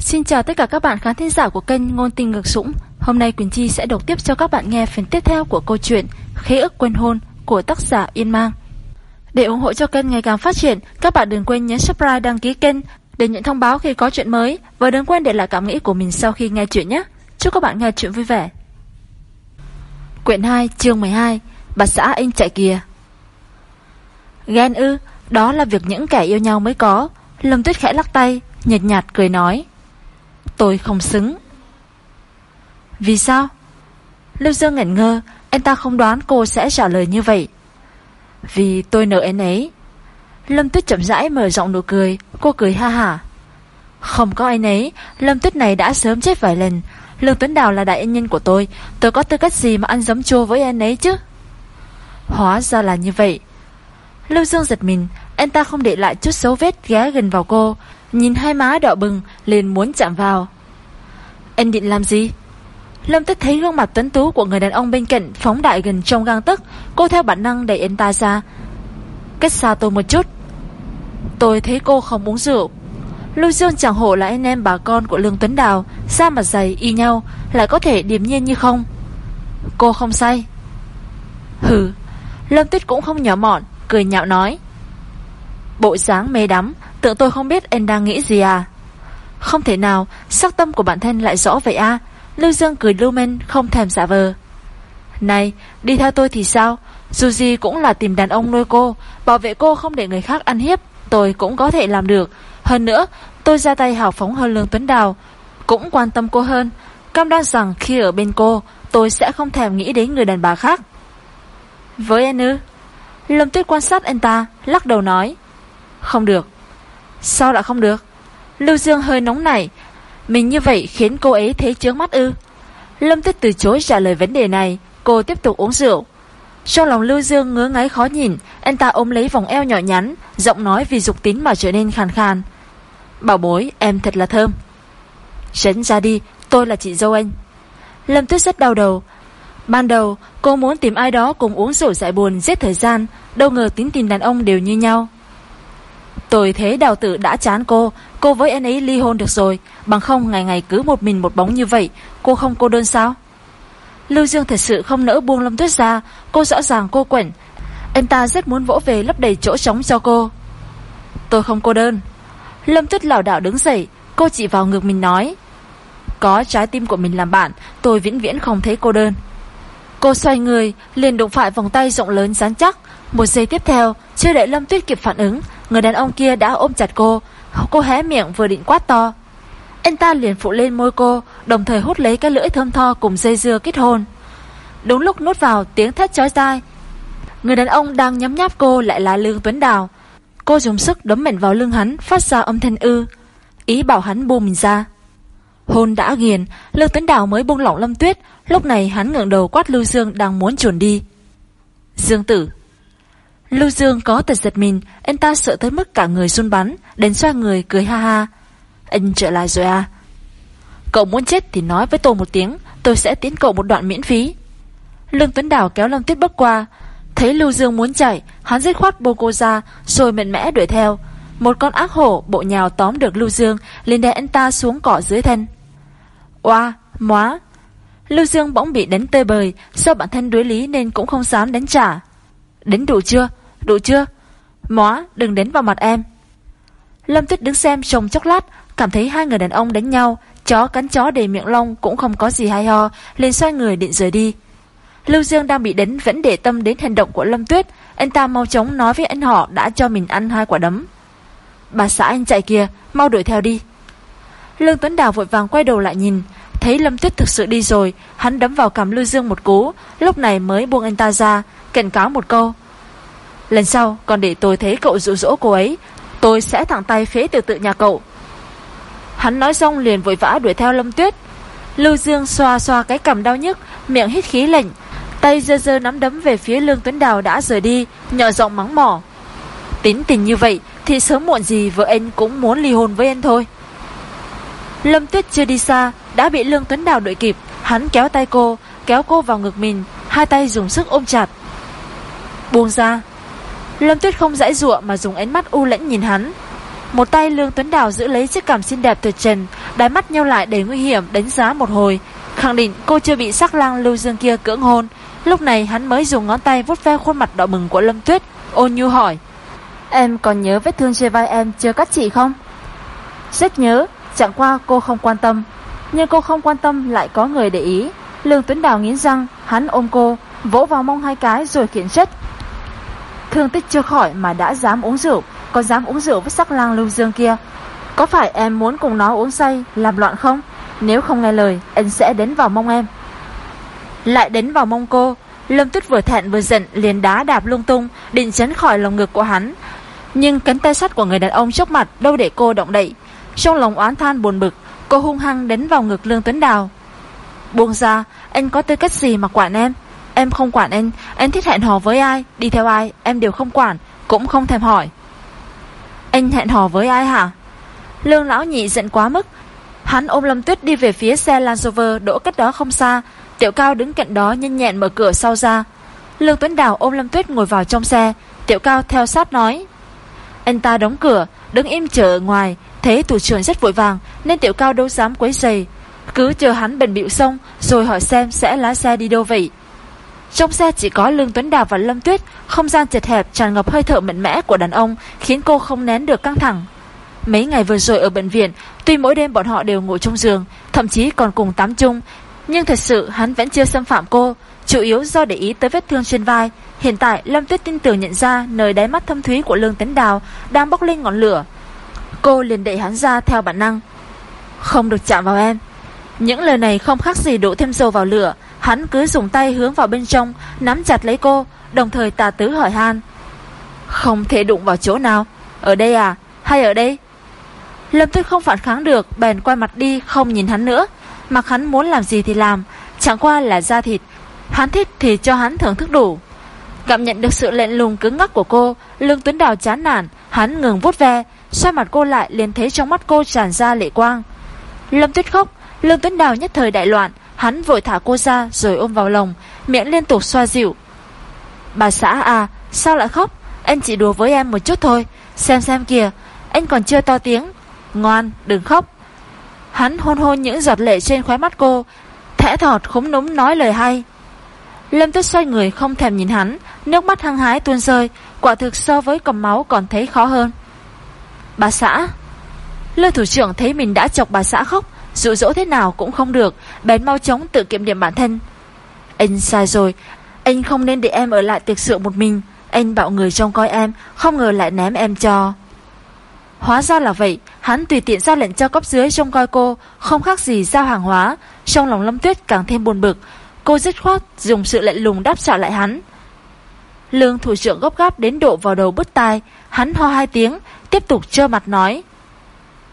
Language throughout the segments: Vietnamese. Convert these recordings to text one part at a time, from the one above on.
Xin chào tất cả các bạn khán thính giả của kênh Ngôn Tình Ngược Sũng. Hôm nay Quỳnh Chi sẽ đọc tiếp cho các bạn nghe phần tiếp theo của câu chuyện Khế ức quên hôn của tác giả Yên Mang. Để ủng hộ cho kênh ngày càng phát triển, các bạn đừng quên nhấn subscribe đăng ký kênh để nhận thông báo khi có chuyện mới và đừng quên để lại cảm nghĩ của mình sau khi nghe chuyện nhé. Chúc các bạn nghe chuyện vui vẻ. Quyển 2, chương 12 Bà xã anh chạy kìa Ghen ư, đó là việc những kẻ yêu nhau mới có Lâm Tuyết khẽ lắc tay Nhật nhạt cười nói Tôi không xứng. Vì sao? Lưu Dương ngẩn ngơ, Anh ta không đoán cô sẽ trả lời như vậy. Vì tôi nợ anh ấy. Lâm Tuyết chậm rãi mở rộng nụ cười, Cô cười ha hả. Không có anh ấy, Lâm Tuyết này đã sớm chết vài lần. Lương Tuấn Đào là đại nhân của tôi Tôi có tư cách gì mà ăn giấm chua với anh ấy chứ? Hóa ra là như vậy. Lưu Dương giật mình, Anh ta không để lại chút dấu vết ghé gần vào cô. Nhìn hai má đỏ bừng, liền muốn chạm vào. Anh định làm gì? Lâm Tích thấy gương mặt tuấn tú của người đàn ông bên cạnh Phóng đại gần trong gang tức Cô theo bản năng đẩy anh ta ra. Cách xa tôi một chút. Tôi thấy cô không uống rượu. Lưu Dương chẳng hộ là anh em bà con của Lương Tuấn Đào, Da mặt dày y nhau, Lại có thể điềm nhiên như không. Cô không say. Hừ, Lâm Tích cũng không nhỏ mọn, Cười nhạo nói. Bộ dáng mê đắm Tự tôi không biết anh đang nghĩ gì à? Không thể nào, Sắc tâm của bản thân lại rõ vậy à? Lưu Dương cười lưu men không thèm giả vờ. Này, đi theo tôi thì sao? Dù gì cũng là tìm đàn ông nuôi cô, Bảo vệ cô không để người khác ăn hiếp, Tôi cũng có thể làm được. Hơn nữa, tôi ra tay hào phóng hơn Lương Tuấn Đào, Cũng quan tâm cô hơn. Cam đoan rằng khi ở bên cô, Tôi sẽ không thèm nghĩ đến người đàn bà khác. Với anh ư? Lâm Tuyết quan sát anh ta, Lắc đầu nói. Không được. Sao lại không được? Lưu Dương hơi nóng nảy. Mình như vậy khiến cô ấy thấy chướng mắt ư? Lâm Tuyết từ chối trả lời vấn đề này. Cô tiếp tục uống rượu. Trong lòng Lưu Dương ngứa ngáy khó nhìn, Anh ta ôm lấy vòng eo nhỏ nhắn, Giọng nói vì dục tín mà trở nên khàn khàn. Bảo bối, em thật là thơm. Tránh ra đi, Tôi là chị dâu anh. Lâm Tuyết rất đau đầu. Ban đầu, cô muốn tìm ai đó cùng uống rượu giải buồn giết thời gian, Đâu ngờ tính tình đàn ông đều như nhau. Tôi thấy đào tử đã chán cô. Cô với anh ấy ly hôn được rồi. Bằng không ngày ngày cứ một mình một bóng như vậy, Cô không cô đơn sao? Lưu Dương thật sự không nỡ buông Lâm Tuyết ra. Cô rõ ràng cô quẩn. Anh ta rất muốn vỗ về lấp đầy chỗ trống cho cô. Tôi không cô đơn. Lâm Tuyết lảo đảo đứng dậy. Cô chỉ vào ngực mình nói, Có trái tim của mình làm bạn, Tôi vĩnh viễn không thấy cô đơn. Cô xoay người, liền đụng phải vòng tay rộng lớn rắn chắc. Một giây tiếp theo, Chưa đợi Lâm Tuyết kịp phản ứng Người đàn ông kia đã ôm chặt cô. Cô hé miệng vừa định quát to. Anh ta liền phụ lên môi cô, Đồng thời hút lấy cái lưỡi thơm tho cùng dây dưa kết hôn. Đúng lúc nuốt vào, tiếng thét chói tai. Người đàn ông đang nhấm nháp cô lại là Lương Tuấn Đào. Cô dùng sức đấm mạnh vào lưng hắn, Phát ra âm thanh ư. Ý bảo hắn buông mình ra. Hôn đã nghiền Lương Tuấn Đào mới buông lỏng Lâm Tuyết. Lúc này hắn ngẩng đầu quát Lưu Dương đang muốn chuồn đi. Dương tử Lưu Dương có tật giật mình Anh ta sợ tới mức cả người run bắn Đến xoa người cười ha ha. Anh trở lại rồi à? Cậu muốn chết thì nói với tôi một tiếng Tôi sẽ tiến cậu một đoạn miễn phí. Lương Tuấn Đào kéo Lâm Tuyết bước qua Thấy Lưu Dương muốn chạy Hắn dứt khoát bô cô ra Rồi mạnh mẽ đuổi theo. Một con ác hổ bộ nhào tóm được Lưu Dương liền đè anh ta xuống cỏ dưới thân. Oa, móa. Lưu Dương bỗng bị đánh tơi bời Do bản thân đối lý nên cũng không dám đánh trả. Đến đủ chưa? Đủ chưa? Móa đừng đến vào mặt em. Lâm Tuyết đứng xem trong chốc lát, Cảm thấy hai người đàn ông đánh nhau, Chó cắn chó đầy miệng lông cũng không có gì hay ho, liền xoay người định rời đi. Lưu Dương đang bị đánh vẫn để tâm đến hành động của Lâm Tuyết, Anh ta mau chóng nói với anh họ Đã cho mình ăn hai quả đấm. Bà xã anh chạy kìa, Mau đuổi theo đi. Lương Tuấn Đào vội vàng quay đầu lại nhìn, Thấy Lâm Tuyết thực sự đi rồi, Hắn đấm vào cằm Lưu Dương một cú, Lúc này mới buông anh ta ra, Cảnh cáo một câu. Lần sau còn để tôi thấy cậu dụ dỗ cô ấy, Tôi sẽ thẳng tay phế từ tự nhà cậu. Hắn nói xong liền vội vã đuổi theo Lâm Tuyết. Lưu Dương xoa xoa cái cầm đau nhức, Miệng hít khí lạnh, Tay dơ dơ nắm đấm về phía Lương Tuấn Đào đã rời đi, Nhỏ giọng mắng mỏ. Tính tình như vậy Thì sớm muộn gì vợ anh cũng muốn ly hôn với anh thôi. Lâm Tuyết chưa đi xa, Đã bị Lương Tuấn Đào đuổi kịp. Hắn kéo tay cô, Kéo cô vào ngực mình, Hai tay dùng sức ôm chặt. Buông ra Lâm Tuyết không dãy dụa mà dùng ánh mắt u lãnh nhìn hắn. Một tay Lương Tuấn Đào giữ lấy chiếc cằm xinh đẹp tuyệt trần, Đáy mắt nhau lại để nguy hiểm, đánh giá một hồi. Khẳng định cô chưa bị sắc lang lưu dương kia cưỡng hôn. Lúc này hắn mới dùng ngón tay vuốt ve khuôn mặt đỏ bừng của Lâm Tuyết, Ôn nhu hỏi. Em còn nhớ vết thương trên vai em chưa cắt chị không? Rất nhớ, Chẳng qua cô không quan tâm. Nhưng cô không quan tâm lại có người để ý. Lương Tuấn Đào nghiến răng, Hắn ôm cô, Vỗ vào mông hai cái rồi khiển trách. Thương tích chưa khỏi mà đã dám uống rượu, Có dám uống rượu với sắc lang lưu dương kia. Có phải em muốn cùng nó uống say, Làm loạn không? Nếu không nghe lời, Anh sẽ đến vào mông em. Lại đến vào mông cô, Lâm Tuyết vừa thẹn vừa giận, liền đá đạp lung tung, Định chấn khỏi lòng ngực của hắn. Nhưng cánh tay sắt của người đàn ông trước mặt Đâu để cô động đậy. Trong lòng oán than buồn bực, Cô hung hăng đến vào ngực Lương Tuấn Đào. Buông ra, Anh có tư cách gì mà quản em? Em không quản anh. Anh thích hẹn hò với ai, Đi theo ai, Em đều không quản, Cũng không thèm hỏi. Anh hẹn hò với ai hả? Lương lão nhị giận quá mức. Hắn ôm Lâm Tuyết đi về phía xe Land Rover đỗ cách đó không xa. Tiểu Cao đứng cạnh đó nhanh nhẹn mở cửa sau ra. Lương Tuấn Đào ôm Lâm Tuyết ngồi vào trong xe. Tiểu Cao theo sát nói, Anh ta đóng cửa, Đứng im chờ ở ngoài. Thấy thủ trưởng rất vội vàng, Nên Tiểu Cao đâu dám quấy giày Cứ chờ hắn bền bịu xong, Rồi hỏi xem sẽ lái xe đi đâu vậy trong xe chỉ có Lương Tuấn Đào và Lâm Tuyết, không gian chật hẹp tràn ngập hơi thở mạnh mẽ của đàn ông, khiến cô không nén được căng thẳng. Mấy ngày vừa rồi ở bệnh viện, tuy mỗi đêm bọn họ đều ngủ trong giường, thậm chí còn cùng tắm chung, nhưng thật sự hắn vẫn chưa xâm phạm cô, chủ yếu do để ý tới vết thương trên vai. Hiện tại Lâm Tuyết tin tưởng nhận ra nơi đáy mắt thâm thúy của Lương Tuấn Đào đang bốc lên ngọn lửa. Cô liền đẩy hắn ra theo bản năng. Không được chạm vào em. Những lời này không khác gì đổ thêm dầu vào lửa, Hắn cứ dùng tay hướng vào bên trong, Nắm chặt lấy cô, Đồng thời tà tứ hỏi han. Không thể đụng vào chỗ nào. Ở đây à? Hay ở đây? Lâm tuyết không phản kháng được, Bèn quay mặt đi, không nhìn hắn nữa. Mặc hắn muốn làm gì thì làm, Chẳng qua là da thịt. Hắn thích thì cho hắn thưởng thức đủ. Cảm nhận được sự lệnh lùng cứng ngắc của cô, Lương Tuấn Đào chán nản, Hắn ngừng vuốt ve, Xoay mặt cô lại liền thấy trong mắt cô tràn ra lệ quang. Lâm tuyết khóc, Lương Tuấn Đào nhất thời đại loạn Hắn vội thả cô ra, rồi ôm vào lòng, Miệng liên tục xoa dịu. Bà xã à sao lại khóc? Anh chỉ đùa với em một chút thôi. Xem xem kìa, Anh còn chưa to tiếng. Ngoan, đừng khóc. Hắn hôn hôn những giọt lệ trên khóe mắt cô, Thẽ thọt khúm núm nói lời hay. Lâm tuyết xoay người không thèm nhìn hắn, Nước mắt hăng hái tuôn rơi, Quả thực so với cầm máu còn thấy khó hơn. Bà xã Lương thủ trưởng thấy mình đã chọc bà xã khóc Dụ dỗ thế nào cũng không được, Bèn mau chóng tự kiểm điểm bản thân. Anh sai rồi, Anh không nên để em ở lại tiệc sự một mình. Anh bảo người trông coi em, Không ngờ lại ném em cho. Hóa ra là vậy, Hắn tùy tiện ra lệnh cho cấp dưới trông coi cô, Không khác gì giao hàng hóa. Trong lòng Lâm Tuyết càng thêm buồn bực, Cô dứt khoát dùng sự lệnh lùng đáp trả lại hắn. Lương thủ trưởng gấp gáp đến độ vào đầu bứt tai, Hắn ho hai tiếng, Tiếp tục trơ mặt nói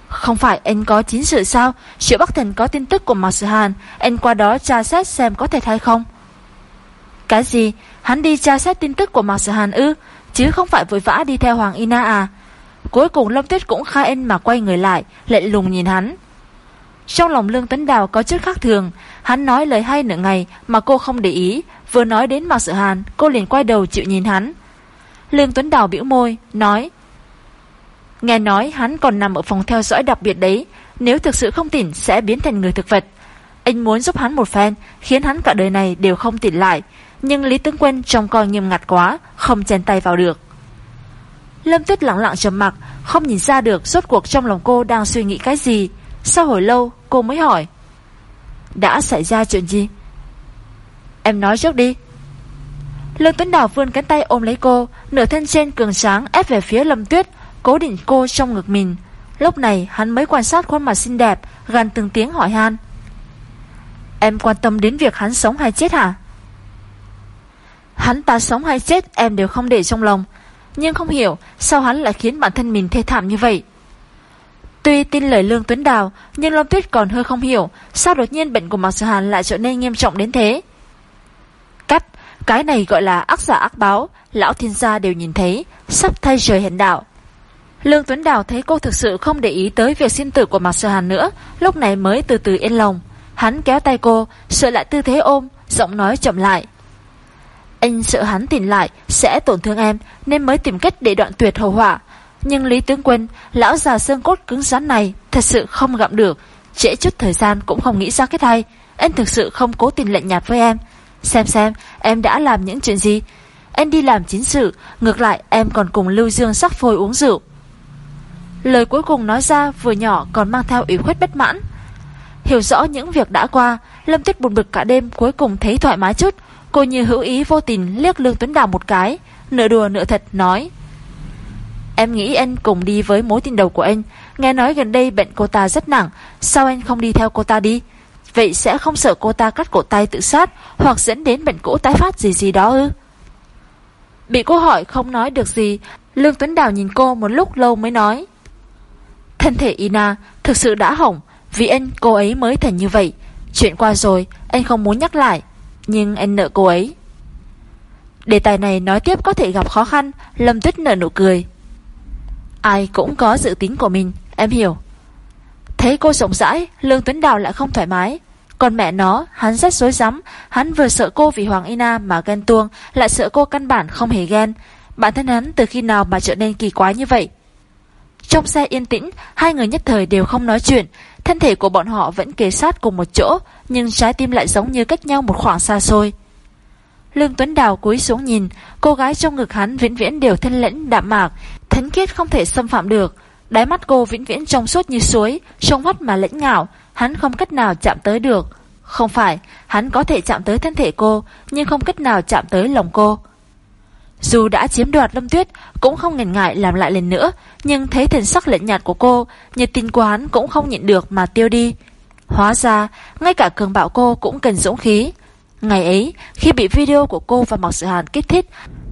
không phải anh có chính sự sao? Triệu Bắc Thần có tin tức của Mạc Sử Hàn, Anh qua đó tra xét xem có thể hay không. Cái gì? Hắn đi tra xét tin tức của Mạc Sử Hàn ư? Chứ không phải vội vã đi theo Hoàng Ina à? Cuối cùng Lâm Tuyết cũng khai anh mà quay người lại Lệ lùng nhìn hắn. Trong lòng Lương Tấn Đào có chút khác thường, Hắn nói lời hay nửa ngày Mà cô không để ý, Vừa nói đến Mạc Sử Hàn, Cô liền quay đầu chịu nhìn hắn. Lương Tuấn Đào biểu môi, Nói Nghe nói hắn còn nằm ở phòng theo dõi đặc biệt đấy. Nếu thực sự không tỉnh, sẽ biến thành người thực vật. Anh muốn giúp hắn một phen, Khiến hắn cả đời này đều không tỉnh lại. Nhưng Lý Tướng Quân trông coi nghiêm ngặt quá, Không chen tay vào được. Lâm Tuyết lặng lặng trầm mặc, Không nhìn ra được rốt cuộc trong lòng cô đang suy nghĩ cái gì. Sau hồi lâu, cô mới hỏi. Đã xảy ra chuyện gì? Em nói trước đi. Lương Tuấn Đào vươn cánh tay ôm lấy cô, Nửa thân trên cường sáng ép về phía Lâm Tuyết cố định cô trong ngực mình. Lúc này hắn mới quan sát khuôn mặt xinh đẹp, gần từng tiếng hỏi han. Em quan tâm đến việc hắn sống hay chết hả? Hắn ta sống hay chết em đều không để trong lòng, nhưng không hiểu sao hắn lại khiến bản thân mình thê thảm như vậy. Tuy tin lời Lương Tuấn Đào, nhưng Lâm Tuyết còn hơi không hiểu sao đột nhiên bệnh của Mạc Sở Hàn lại trở nên nghiêm trọng đến thế. Cắt, cái này gọi là ác giả ác báo, lão thiên gia đều nhìn thấy, sắp thay trời hiện đạo. Lương Tuấn Đào thấy cô thực sự không để ý tới việc sinh tử của Mạc Sở Hàn nữa, lúc này mới từ từ yên lòng. Hắn kéo tay cô, sợ lại tư thế ôm, giọng nói chậm lại. Anh sợ hắn tỉnh lại, sẽ tổn thương em, nên mới tìm cách để đoạn tuyệt hậu họa. Nhưng Lý Tướng Quân, lão già xương cốt cứng rắn này, thật sự không gặm được, trễ chút thời gian cũng không nghĩ ra cái hay. Anh thực sự không cố tình lạnh nhạt với em. Xem xem, em đã làm những chuyện gì. Anh đi làm chính sự, ngược lại em còn cùng Lưu Dương sắc phôi uống rượu. Lời cuối cùng nói ra vừa nhỏ còn mang theo ủy khuất bất mãn. Hiểu rõ những việc đã qua, Lâm Tuyết buồn bực cả đêm cuối cùng thấy thoải mái chút. Cô như hữu ý vô tình liếc Lương Tuấn Đào một cái, nửa đùa nửa thật nói. Em nghĩ anh cùng đi với mối tình đầu của anh, nghe nói gần đây bệnh cô ta rất nặng, sao anh không đi theo cô ta đi? Vậy sẽ không sợ cô ta cắt cổ tay tự sát hoặc dẫn đến bệnh cũ tái phát gì gì đó ư? Bị cô hỏi không nói được gì, Lương Tuấn Đào nhìn cô một lúc lâu mới nói. Thân thể Ina thực sự đã hỏng, vì anh cô ấy mới thành như vậy. Chuyện qua rồi, anh không muốn nhắc lại, nhưng anh nợ cô ấy. Đề tài này nói tiếp có thể gặp khó khăn, Lâm Tuyết nở nụ cười. Ai cũng có dự tính của mình, em hiểu. Thấy cô rộng rãi, Lương Tuấn Đào lại không thoải mái. Còn mẹ nó, hắn rất dối rắm Hắn vừa sợ cô vì Hoàng Ina mà ghen tuông Lại sợ cô căn bản không hề ghen Bản thân hắn từ khi nào mà trở nên kỳ quái như vậy trong xe yên tĩnh, Hai người nhất thời đều không nói chuyện. Thân thể của bọn họ vẫn kề sát cùng một chỗ, Nhưng trái tim lại giống như cách nhau một khoảng xa xôi. Lương Tuấn Đào cúi xuống nhìn, Cô gái trong ngực hắn vĩnh viễn đều thân lẫn đạm mạc Thánh khiết không thể xâm phạm được. Đáy mắt cô vĩnh viễn trong suốt như suối trông mắt mà lãnh ngạo, Hắn không cách nào chạm tới được. Không phải, Hắn có thể chạm tới thân thể cô, Nhưng không cách nào chạm tới lòng cô. Dù đã chiếm đoạt Lâm Tuyết Cũng không ngần ngại làm lại lần nữa Nhưng thấy thần sắc lạnh nhạt của cô Nhiệt tình của hắn cũng không nhịn được mà tiêu đi. Hóa ra Ngay cả cường bạo cô cũng cần dũng khí. Ngày ấy khi bị video của cô và Mạc Sự Hàn kích thích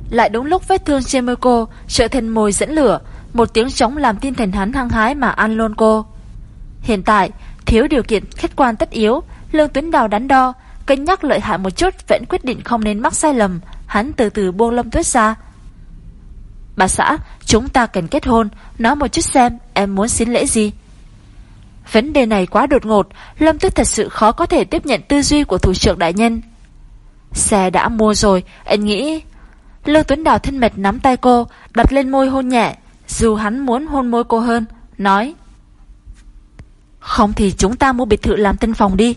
Lại đúng lúc vết thương trên môi cô Trở thành mồi dẫn lửa một tiếng trống làm tin thần hắn hăng hái mà ăn luôn cô. Hiện tại, thiếu điều kiện khách quan tất yếu, Lương Tuấn Đào đắn đo, cân nhắc lợi hại một chút vẫn quyết định không nên mắc sai lầm, hắn từ từ buông Lâm Tuyết ra. Bà xã, chúng ta cần kết hôn, nói một chút xem em muốn xin lễ gì. Vấn đề này quá đột ngột, Lâm Tuyết thật sự khó có thể tiếp nhận tư duy của thủ trưởng đại nhân. Xe đã mua rồi, anh nghĩ... Lương Tuấn Đào thân mệt nắm tay cô, đặt lên môi hôn nhẹ, dù hắn muốn hôn môi cô hơn Nói Không thì chúng ta mua biệt thự làm tân phòng đi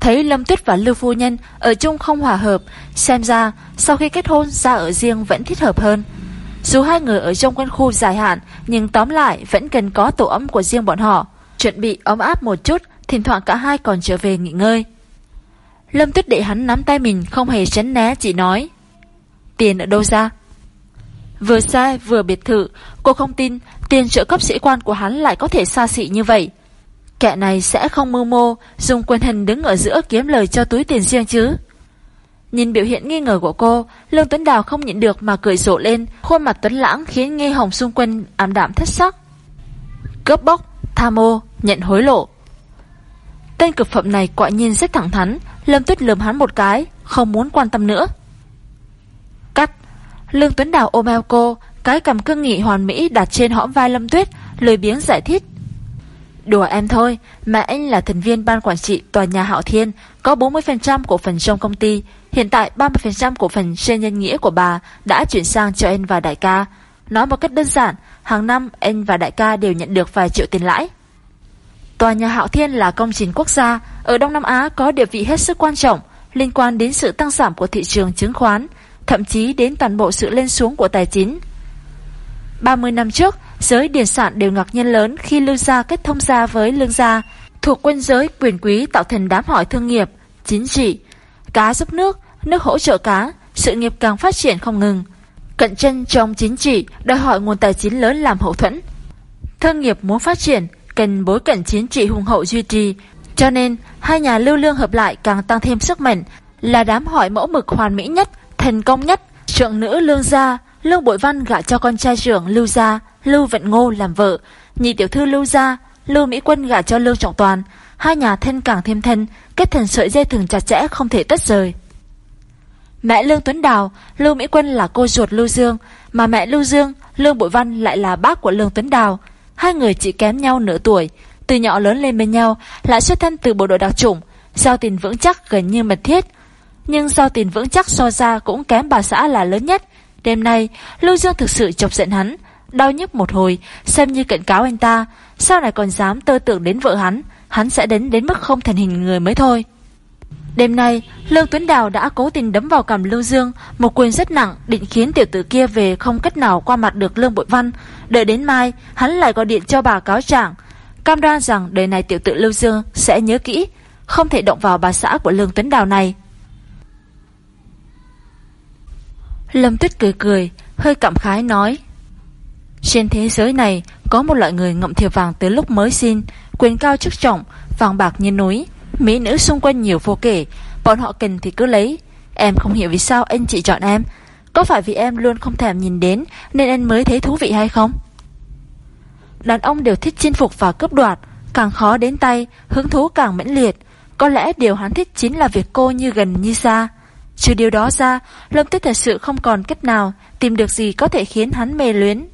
Thấy Lâm Tuyết và Lưu Phu Nhân Ở chung không hòa hợp, Xem ra sau khi kết hôn ra ở riêng vẫn thích hợp hơn. Dù hai người ở trong quân khu dài hạn, Nhưng tóm lại vẫn cần có tổ ấm của riêng bọn họ. Chuẩn bị ấm áp một chút, Thỉnh thoảng cả hai còn trở về nghỉ ngơi. Lâm Tuyết để hắn nắm tay mình, Không hề tránh né, chỉ nói, Tiền ở đâu ra? Vừa xe vừa biệt thự, Cô không tin, tiền trợ cấp sĩ quan của hắn lại có thể xa xỉ như vậy. Kẻ này sẽ không mưu mô Dùng quyền hình đứng ở giữa kiếm lời cho túi tiền riêng chứ. Nhìn biểu hiện nghi ngờ của cô Lương Tuấn Đào không nhịn được mà cười rộ lên Khuôn mặt Tuấn Lãng khiến nghi hồng xung quanh ám đạm thất sắc. Cướp bóc, tham ô, nhận hối lộ. Tên cực phẩm này quả nhiên rất thẳng thắn Lâm Tuyết lườm hắn một cái Không muốn quan tâm nữa. Cắt. Lương Tuấn Đào ôm eo cô, cái cầm cương nghị hoàn mỹ đặt trên hõm vai Lâm Tuyết, lười biếng giải thích. Đùa em thôi, mà anh là thành viên ban quản trị tòa nhà Hạo Thiên, có 40% cổ phần trong công ty. Hiện tại 30% cổ phần trên nhân nghĩa của bà đã chuyển sang cho anh và đại ca. Nói một cách đơn giản, hàng năm anh và đại ca đều nhận được vài triệu tiền lãi. Tòa nhà Hạo Thiên là công trình quốc gia, ở Đông Nam Á có địa vị hết sức quan trọng, liên quan đến sự tăng giảm của thị trường chứng khoán, thậm chí đến toàn bộ sự lên xuống của tài chính. 30 năm trước, giới điền sản đều ngạc nhiên lớn khi lưu Gia kết thông gia với Lương Gia, thuộc quân giới quyền quý tạo thành đám hỏi thương nghiệp, chính trị, cá giúp nước, nước hỗ trợ cá, sự nghiệp càng phát triển không ngừng. Cận chân trong chính trị đòi hỏi nguồn tài chính lớn làm hậu thuẫn. Thương nghiệp muốn phát triển, cần bối cảnh chính trị hùng hậu duy trì, cho nên hai nhà lưu lương hợp lại càng tăng thêm sức mạnh, là đám hỏi mẫu mực hoàn mỹ nhất Thành công nhất, Trượng nữ Lương Gia, Lương Bội Văn gả cho con trai trưởng Lưu Gia, Lưu Vận Ngô làm vợ, nhị tiểu thư Lưu Gia, Lưu Mỹ Quân gả cho Lưu Trọng Toàn, hai nhà thân càng thêm thân, kết thành sợi dây thừng chặt chẽ không thể tách rời. Mẹ Lương Tuấn Đào, Lưu Mỹ Quân là cô ruột Lưu Dương, mà mẹ Lưu Dương, Lương Bội Văn lại là bác của Lương Tuấn Đào. Hai người chỉ kém nhau nửa tuổi, từ nhỏ lớn lên bên nhau, lại xuất thân từ bộ đội đặc chủng, giao tình vững chắc gần như mật thiết, nhưng do tiền vững chắc so ra cũng kém bà xã là lớn nhất. Đêm nay, Lưu Dương thực sự chọc giận hắn, đau nhức một hồi, xem như cảnh cáo anh ta, sau này còn dám tơ tưởng đến vợ hắn, hắn sẽ đến đến mức không thành hình người mới thôi. Đêm nay, Lương Tuấn Đào đã cố tình đấm vào cằm Lưu Dương, một quyền rất nặng, định khiến tiểu tử kia về không cách nào qua mặt được Lương Bội Văn. Đợi đến mai, hắn lại gọi điện cho bà cáo trạng, cam đoan rằng đời này tiểu tử Lưu Dương sẽ nhớ kỹ, không thể động vào bà xã của Lương Tuấn Đào này. Lâm Tuyết cười cười, hơi cảm khái nói. Trên thế giới này có một loại người ngậm thiệp vàng tới lúc mới xin, quyền cao chức trọng, vàng bạc như núi. Mỹ nữ xung quanh nhiều vô kể Bọn họ cần thì cứ lấy. Em không hiểu vì sao anh chị chọn em. Có phải vì em luôn không thèm nhìn đến Nên anh mới thấy thú vị hay không? Đàn ông đều thích chinh phục và cướp đoạt Càng khó đến tay Hứng thú càng mãnh liệt. Có lẽ điều hắn thích chính là việc cô như gần như xa. Trừ điều đó ra Lâm Tuyết thật sự không còn cách nào Tìm được gì có thể khiến hắn mê luyến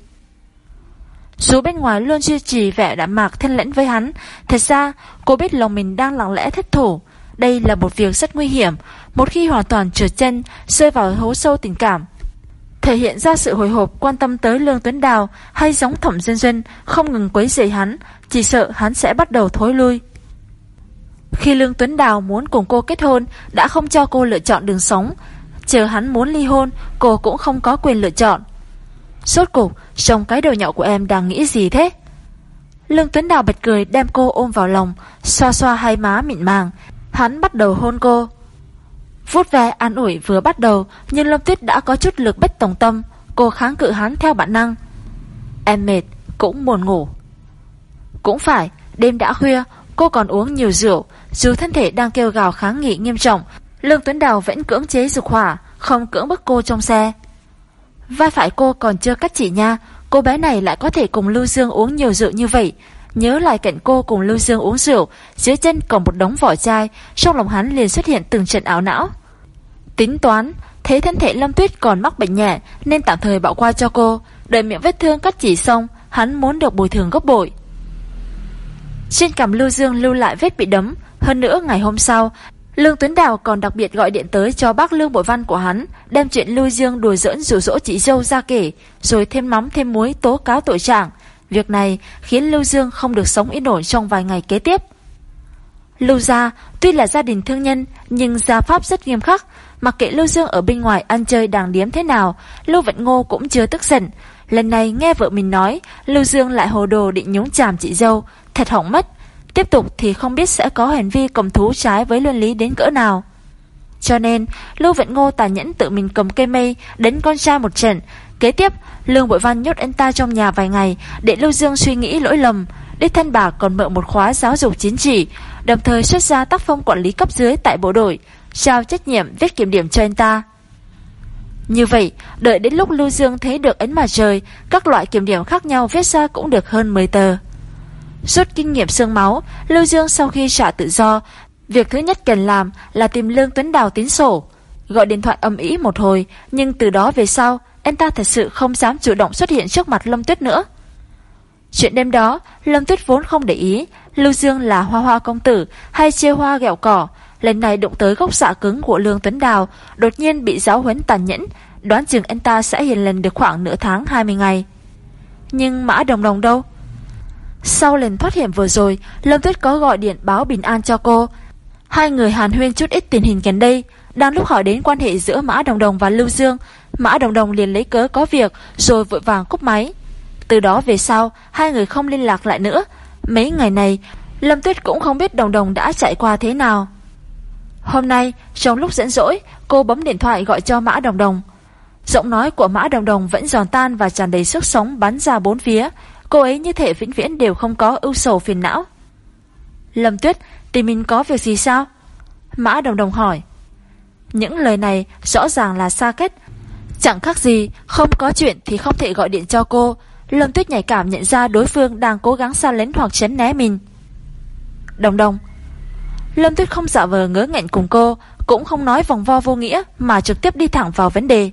dù bên ngoài luôn duy trì vẻ đạm mạc thân lẫn với hắn, thật ra cô biết lòng mình đang lặng lẽ thất thủ. Đây là một việc rất nguy hiểm, một khi hoàn toàn trượt chân, rơi vào hố sâu tình cảm. Thể hiện ra sự hồi hộp quan tâm tới Lương Tuấn Đào hay giống thẩm dân dân không ngừng quấy rầy hắn, chỉ sợ hắn sẽ bắt đầu thối lui. Khi Lương Tuấn Đào muốn cùng cô kết hôn, đã không cho cô lựa chọn đường sống. Chờ hắn muốn ly hôn, cô cũng không có quyền lựa chọn. Sốt cục, trong cái đầu nhậu của em đang nghĩ gì thế? Lương Tuấn Đào bật cười đem cô ôm vào lòng, xoa xoa hai má mịn màng. Hắn bắt đầu hôn cô. Vút ve an ủi vừa bắt đầu, nhưng Lâm Tuyết đã có chút lực bất tổng tâm. Cô kháng cự hắn theo bản năng. Em mệt, cũng buồn ngủ. Cũng phải, đêm đã khuya, cô còn uống nhiều rượu. Dù thân thể đang kêu gào kháng nghị nghiêm trọng, Lương Tuấn Đào vẫn cưỡng chế dục hỏa, không cưỡng bức cô trong xe. Vai phải cô còn chưa cắt chỉ nha. Cô bé này lại có thể cùng Lưu Dương uống nhiều rượu như vậy. Nhớ lại cạnh cô cùng Lưu Dương uống rượu, Dưới chân còn một đống vỏ chai, Trong lòng hắn liền xuất hiện từng trận ảo não. Tính toán, Thế thân thể Lâm Tuyết còn mắc bệnh nhẹ, Nên tạm thời bỏ qua cho cô. Đợi miệng vết thương cắt chỉ xong, Hắn muốn được bồi thường gấp bội. Trên cằm Lưu Dương lưu lại vết bị đấm. Hơn nữa ngày hôm sau Lương Tuấn Đào còn đặc biệt gọi điện tới cho bác Lương Bội Văn của hắn, đem chuyện Lưu Dương đùa giỡn rủ rỗ chị dâu ra kể, rồi thêm mắm thêm muối tố cáo tội trạng. Việc này khiến Lưu Dương không được sống yên ổn trong vài ngày kế tiếp. Lưu gia tuy là gia đình thương nhân nhưng gia pháp rất nghiêm khắc, mặc kệ Lưu Dương ở bên ngoài ăn chơi đàng điếm thế nào, Lưu Vận Ngô cũng chưa tức giận. Lần này nghe vợ mình nói, Lưu Dương lại hồ đồ định nhúng chàm chị dâu, thật hỏng mất. Tiếp tục thì không biết sẽ có hành vi cầm thú trái với luân lý đến cỡ nào. Cho nên, Lưu Vận Ngô tàn nhẫn tự mình cầm cây mây đến con trai một trận. Kế tiếp, Lương Bội Văn nhốt anh ta trong nhà vài ngày để Lưu Dương suy nghĩ lỗi lầm. Đích thân bà còn mở một khóa giáo dục chính trị, đồng thời xuất ra tác phong quản lý cấp dưới tại bộ đội, trao trách nhiệm viết kiểm điểm cho anh ta. Như vậy, đợi đến lúc Lưu Dương thấy được ánh mặt trời, các loại kiểm điểm khác nhau viết ra cũng được hơn 10 tờ. Rút kinh nghiệm xương máu, Lưu Dương sau khi trả tự do, việc thứ nhất cần làm là tìm Lương Tuấn Đào tín sổ. Gọi điện thoại âm ý một hồi, nhưng từ đó về sau, anh ta thật sự không dám chủ động xuất hiện trước mặt Lâm Tuyết nữa. Chuyện đêm đó, Lâm Tuyết vốn không để ý, Lưu Dương là hoa hoa công tử hay chia hoa gẹo cỏ, lần này đụng tới gốc xạ cứng của Lương Tuấn Đào, đột nhiên bị giáo huấn tàn nhẫn, đoán chừng anh ta sẽ hiền lần được khoảng nửa tháng 20 ngày. Nhưng Mã Đồng Đồng đâu? Sau lần thoát hiểm vừa rồi, Lâm Tuyết có gọi điện báo bình an cho cô. Hai người hàn huyên chút ít tình hình gần đây. Đang lúc hỏi đến quan hệ giữa Mã Đồng Đồng và Lưu Dương, Mã Đồng Đồng liền lấy cớ có việc rồi vội vàng cúp máy. Từ đó về sau, hai người không liên lạc lại nữa. Mấy ngày này, Lâm Tuyết cũng không biết Đồng Đồng đã chạy qua thế nào. Hôm nay, trong lúc dẫn dỗi, cô bấm điện thoại gọi cho Mã Đồng Đồng. Giọng nói của Mã Đồng Đồng vẫn giòn tan và tràn đầy sức sống bắn ra bốn phía. Cô ấy như thể vĩnh viễn đều không có ưu sầu phiền não. Lâm Tuyết, Tìm mình có việc gì sao? Mã Đồng Đồng hỏi. Những lời này rõ ràng là xa kết Chẳng khác gì, Không có chuyện thì không thể gọi điện cho cô. Lâm Tuyết nhạy cảm nhận ra đối phương Đang cố gắng xa lén hoặc chấn né mình. Đồng Đồng. Lâm Tuyết không giả vờ ngớ ngẹn cùng cô, Cũng không nói vòng vo vô nghĩa Mà trực tiếp đi thẳng vào vấn đề.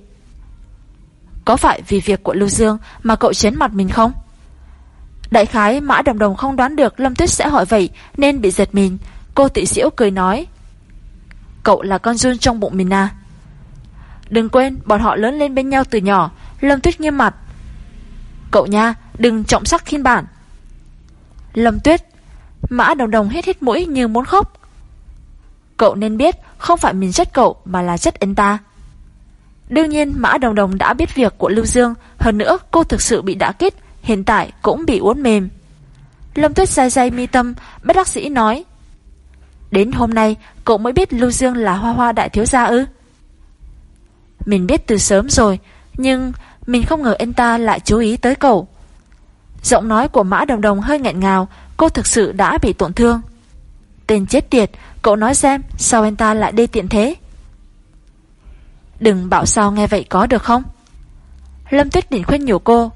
Có phải vì việc của Lưu Dương Mà cậu chấn mặt mình không? Đại khái Mã Đồng Đồng không đoán được Lâm Tuyết sẽ hỏi vậy nên bị giật mình. Cô tị xỉu cười nói Cậu là con run trong bụng mình à Đừng quên bọn họ lớn lên bên nhau từ nhỏ Lâm Tuyết nghiêm mặt Cậu nha đừng trọng sắc khiên bản Lâm Tuyết Mã đồng đồng hít hít mũi như muốn khóc. Cậu nên biết không phải mình trách cậu mà là trách anh ta. Đương nhiên Mã Đồng Đồng đã biết việc của Lưu Dương, hơn nữa cô thực sự bị đả kích, hiện tại cũng bị uốn mềm. Lâm Tuyết dai dai mi tâm, bất đắc sĩ nói. Đến hôm nay, cậu mới biết Lưu Dương là hoa hoa đại thiếu gia ư. Mình biết từ sớm rồi, nhưng mình không ngờ anh ta lại chú ý tới cậu. Giọng nói của Mã Đồng Đồng hơi nghẹn ngào, cô thực sự đã bị tổn thương. Tên chết tiệt, cậu nói xem, sao anh ta lại đê tiện thế? Đừng bảo sao nghe vậy có được không? Lâm Tuyết định khuyên nhủ cô.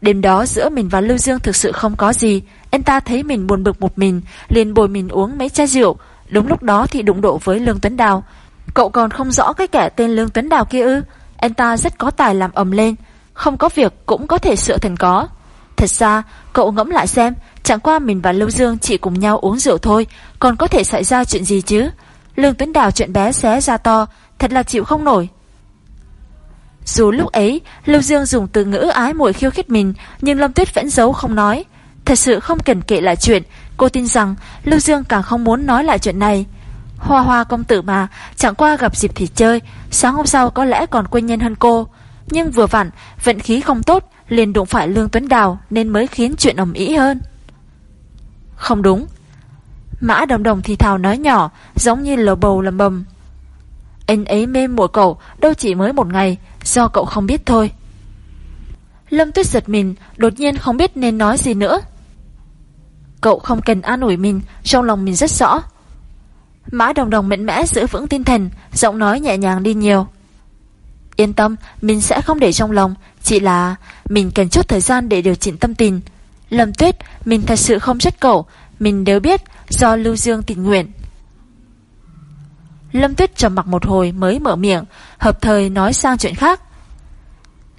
Đêm đó giữa mình và Lưu Dương thực sự không có gì, anh ta thấy mình buồn bực một mình, liền bồi mình uống mấy chai rượu, đúng lúc đó thì đụng độ với Lương Tuấn Đào. Cậu còn không rõ cái kẻ tên Lương Tuấn Đào kia ư? Anh ta rất có tài làm ầm lên, không có việc cũng có thể sửa thành có. Thật ra, cậu ngẫm lại xem, chẳng qua mình và Lưu Dương chỉ cùng nhau uống rượu thôi, còn có thể xảy ra chuyện gì chứ? Lương Tuấn Đào chuyện bé xé ra to, thật là chịu không nổi. Dù lúc ấy, Lưu Dương dùng từ ngữ ái muội khiêu khích mình, nhưng Lâm Tuyết vẫn giấu không nói. Thật sự không cần kể lại chuyện, cô tin rằng Lưu Dương càng không muốn nói lại chuyện này. Hoa hoa công tử mà, chẳng qua gặp dịp thì chơi, sáng hôm sau có lẽ còn quên nhân hơn cô. Nhưng vừa vặn, vận khí không tốt, liền đụng phải Lương Tuấn Đào nên mới khiến chuyện ầm ĩ hơn. Không đúng. Mã đồng đồng thì thào nói nhỏ, giống như lầu bầu lầm bầm. Anh ấy mê mùa cậu đâu chỉ mới một ngày, do cậu không biết thôi. Lâm Tuyết giật mình, đột nhiên không biết nên nói gì nữa. Cậu không cần an ủi mình, trong lòng mình rất rõ. Mã đồng đồng mạnh mẽ giữ vững tinh thần, giọng nói nhẹ nhàng đi nhiều. Yên tâm, mình sẽ không để trong lòng, chỉ là mình cần chút thời gian để điều chỉnh tâm tình. Lâm Tuyết, mình thật sự không trách cậu, mình đều biết do Lưu Dương tình nguyện. Lâm Tuyết trầm mặc một hồi mới mở miệng, hợp thời nói sang chuyện khác.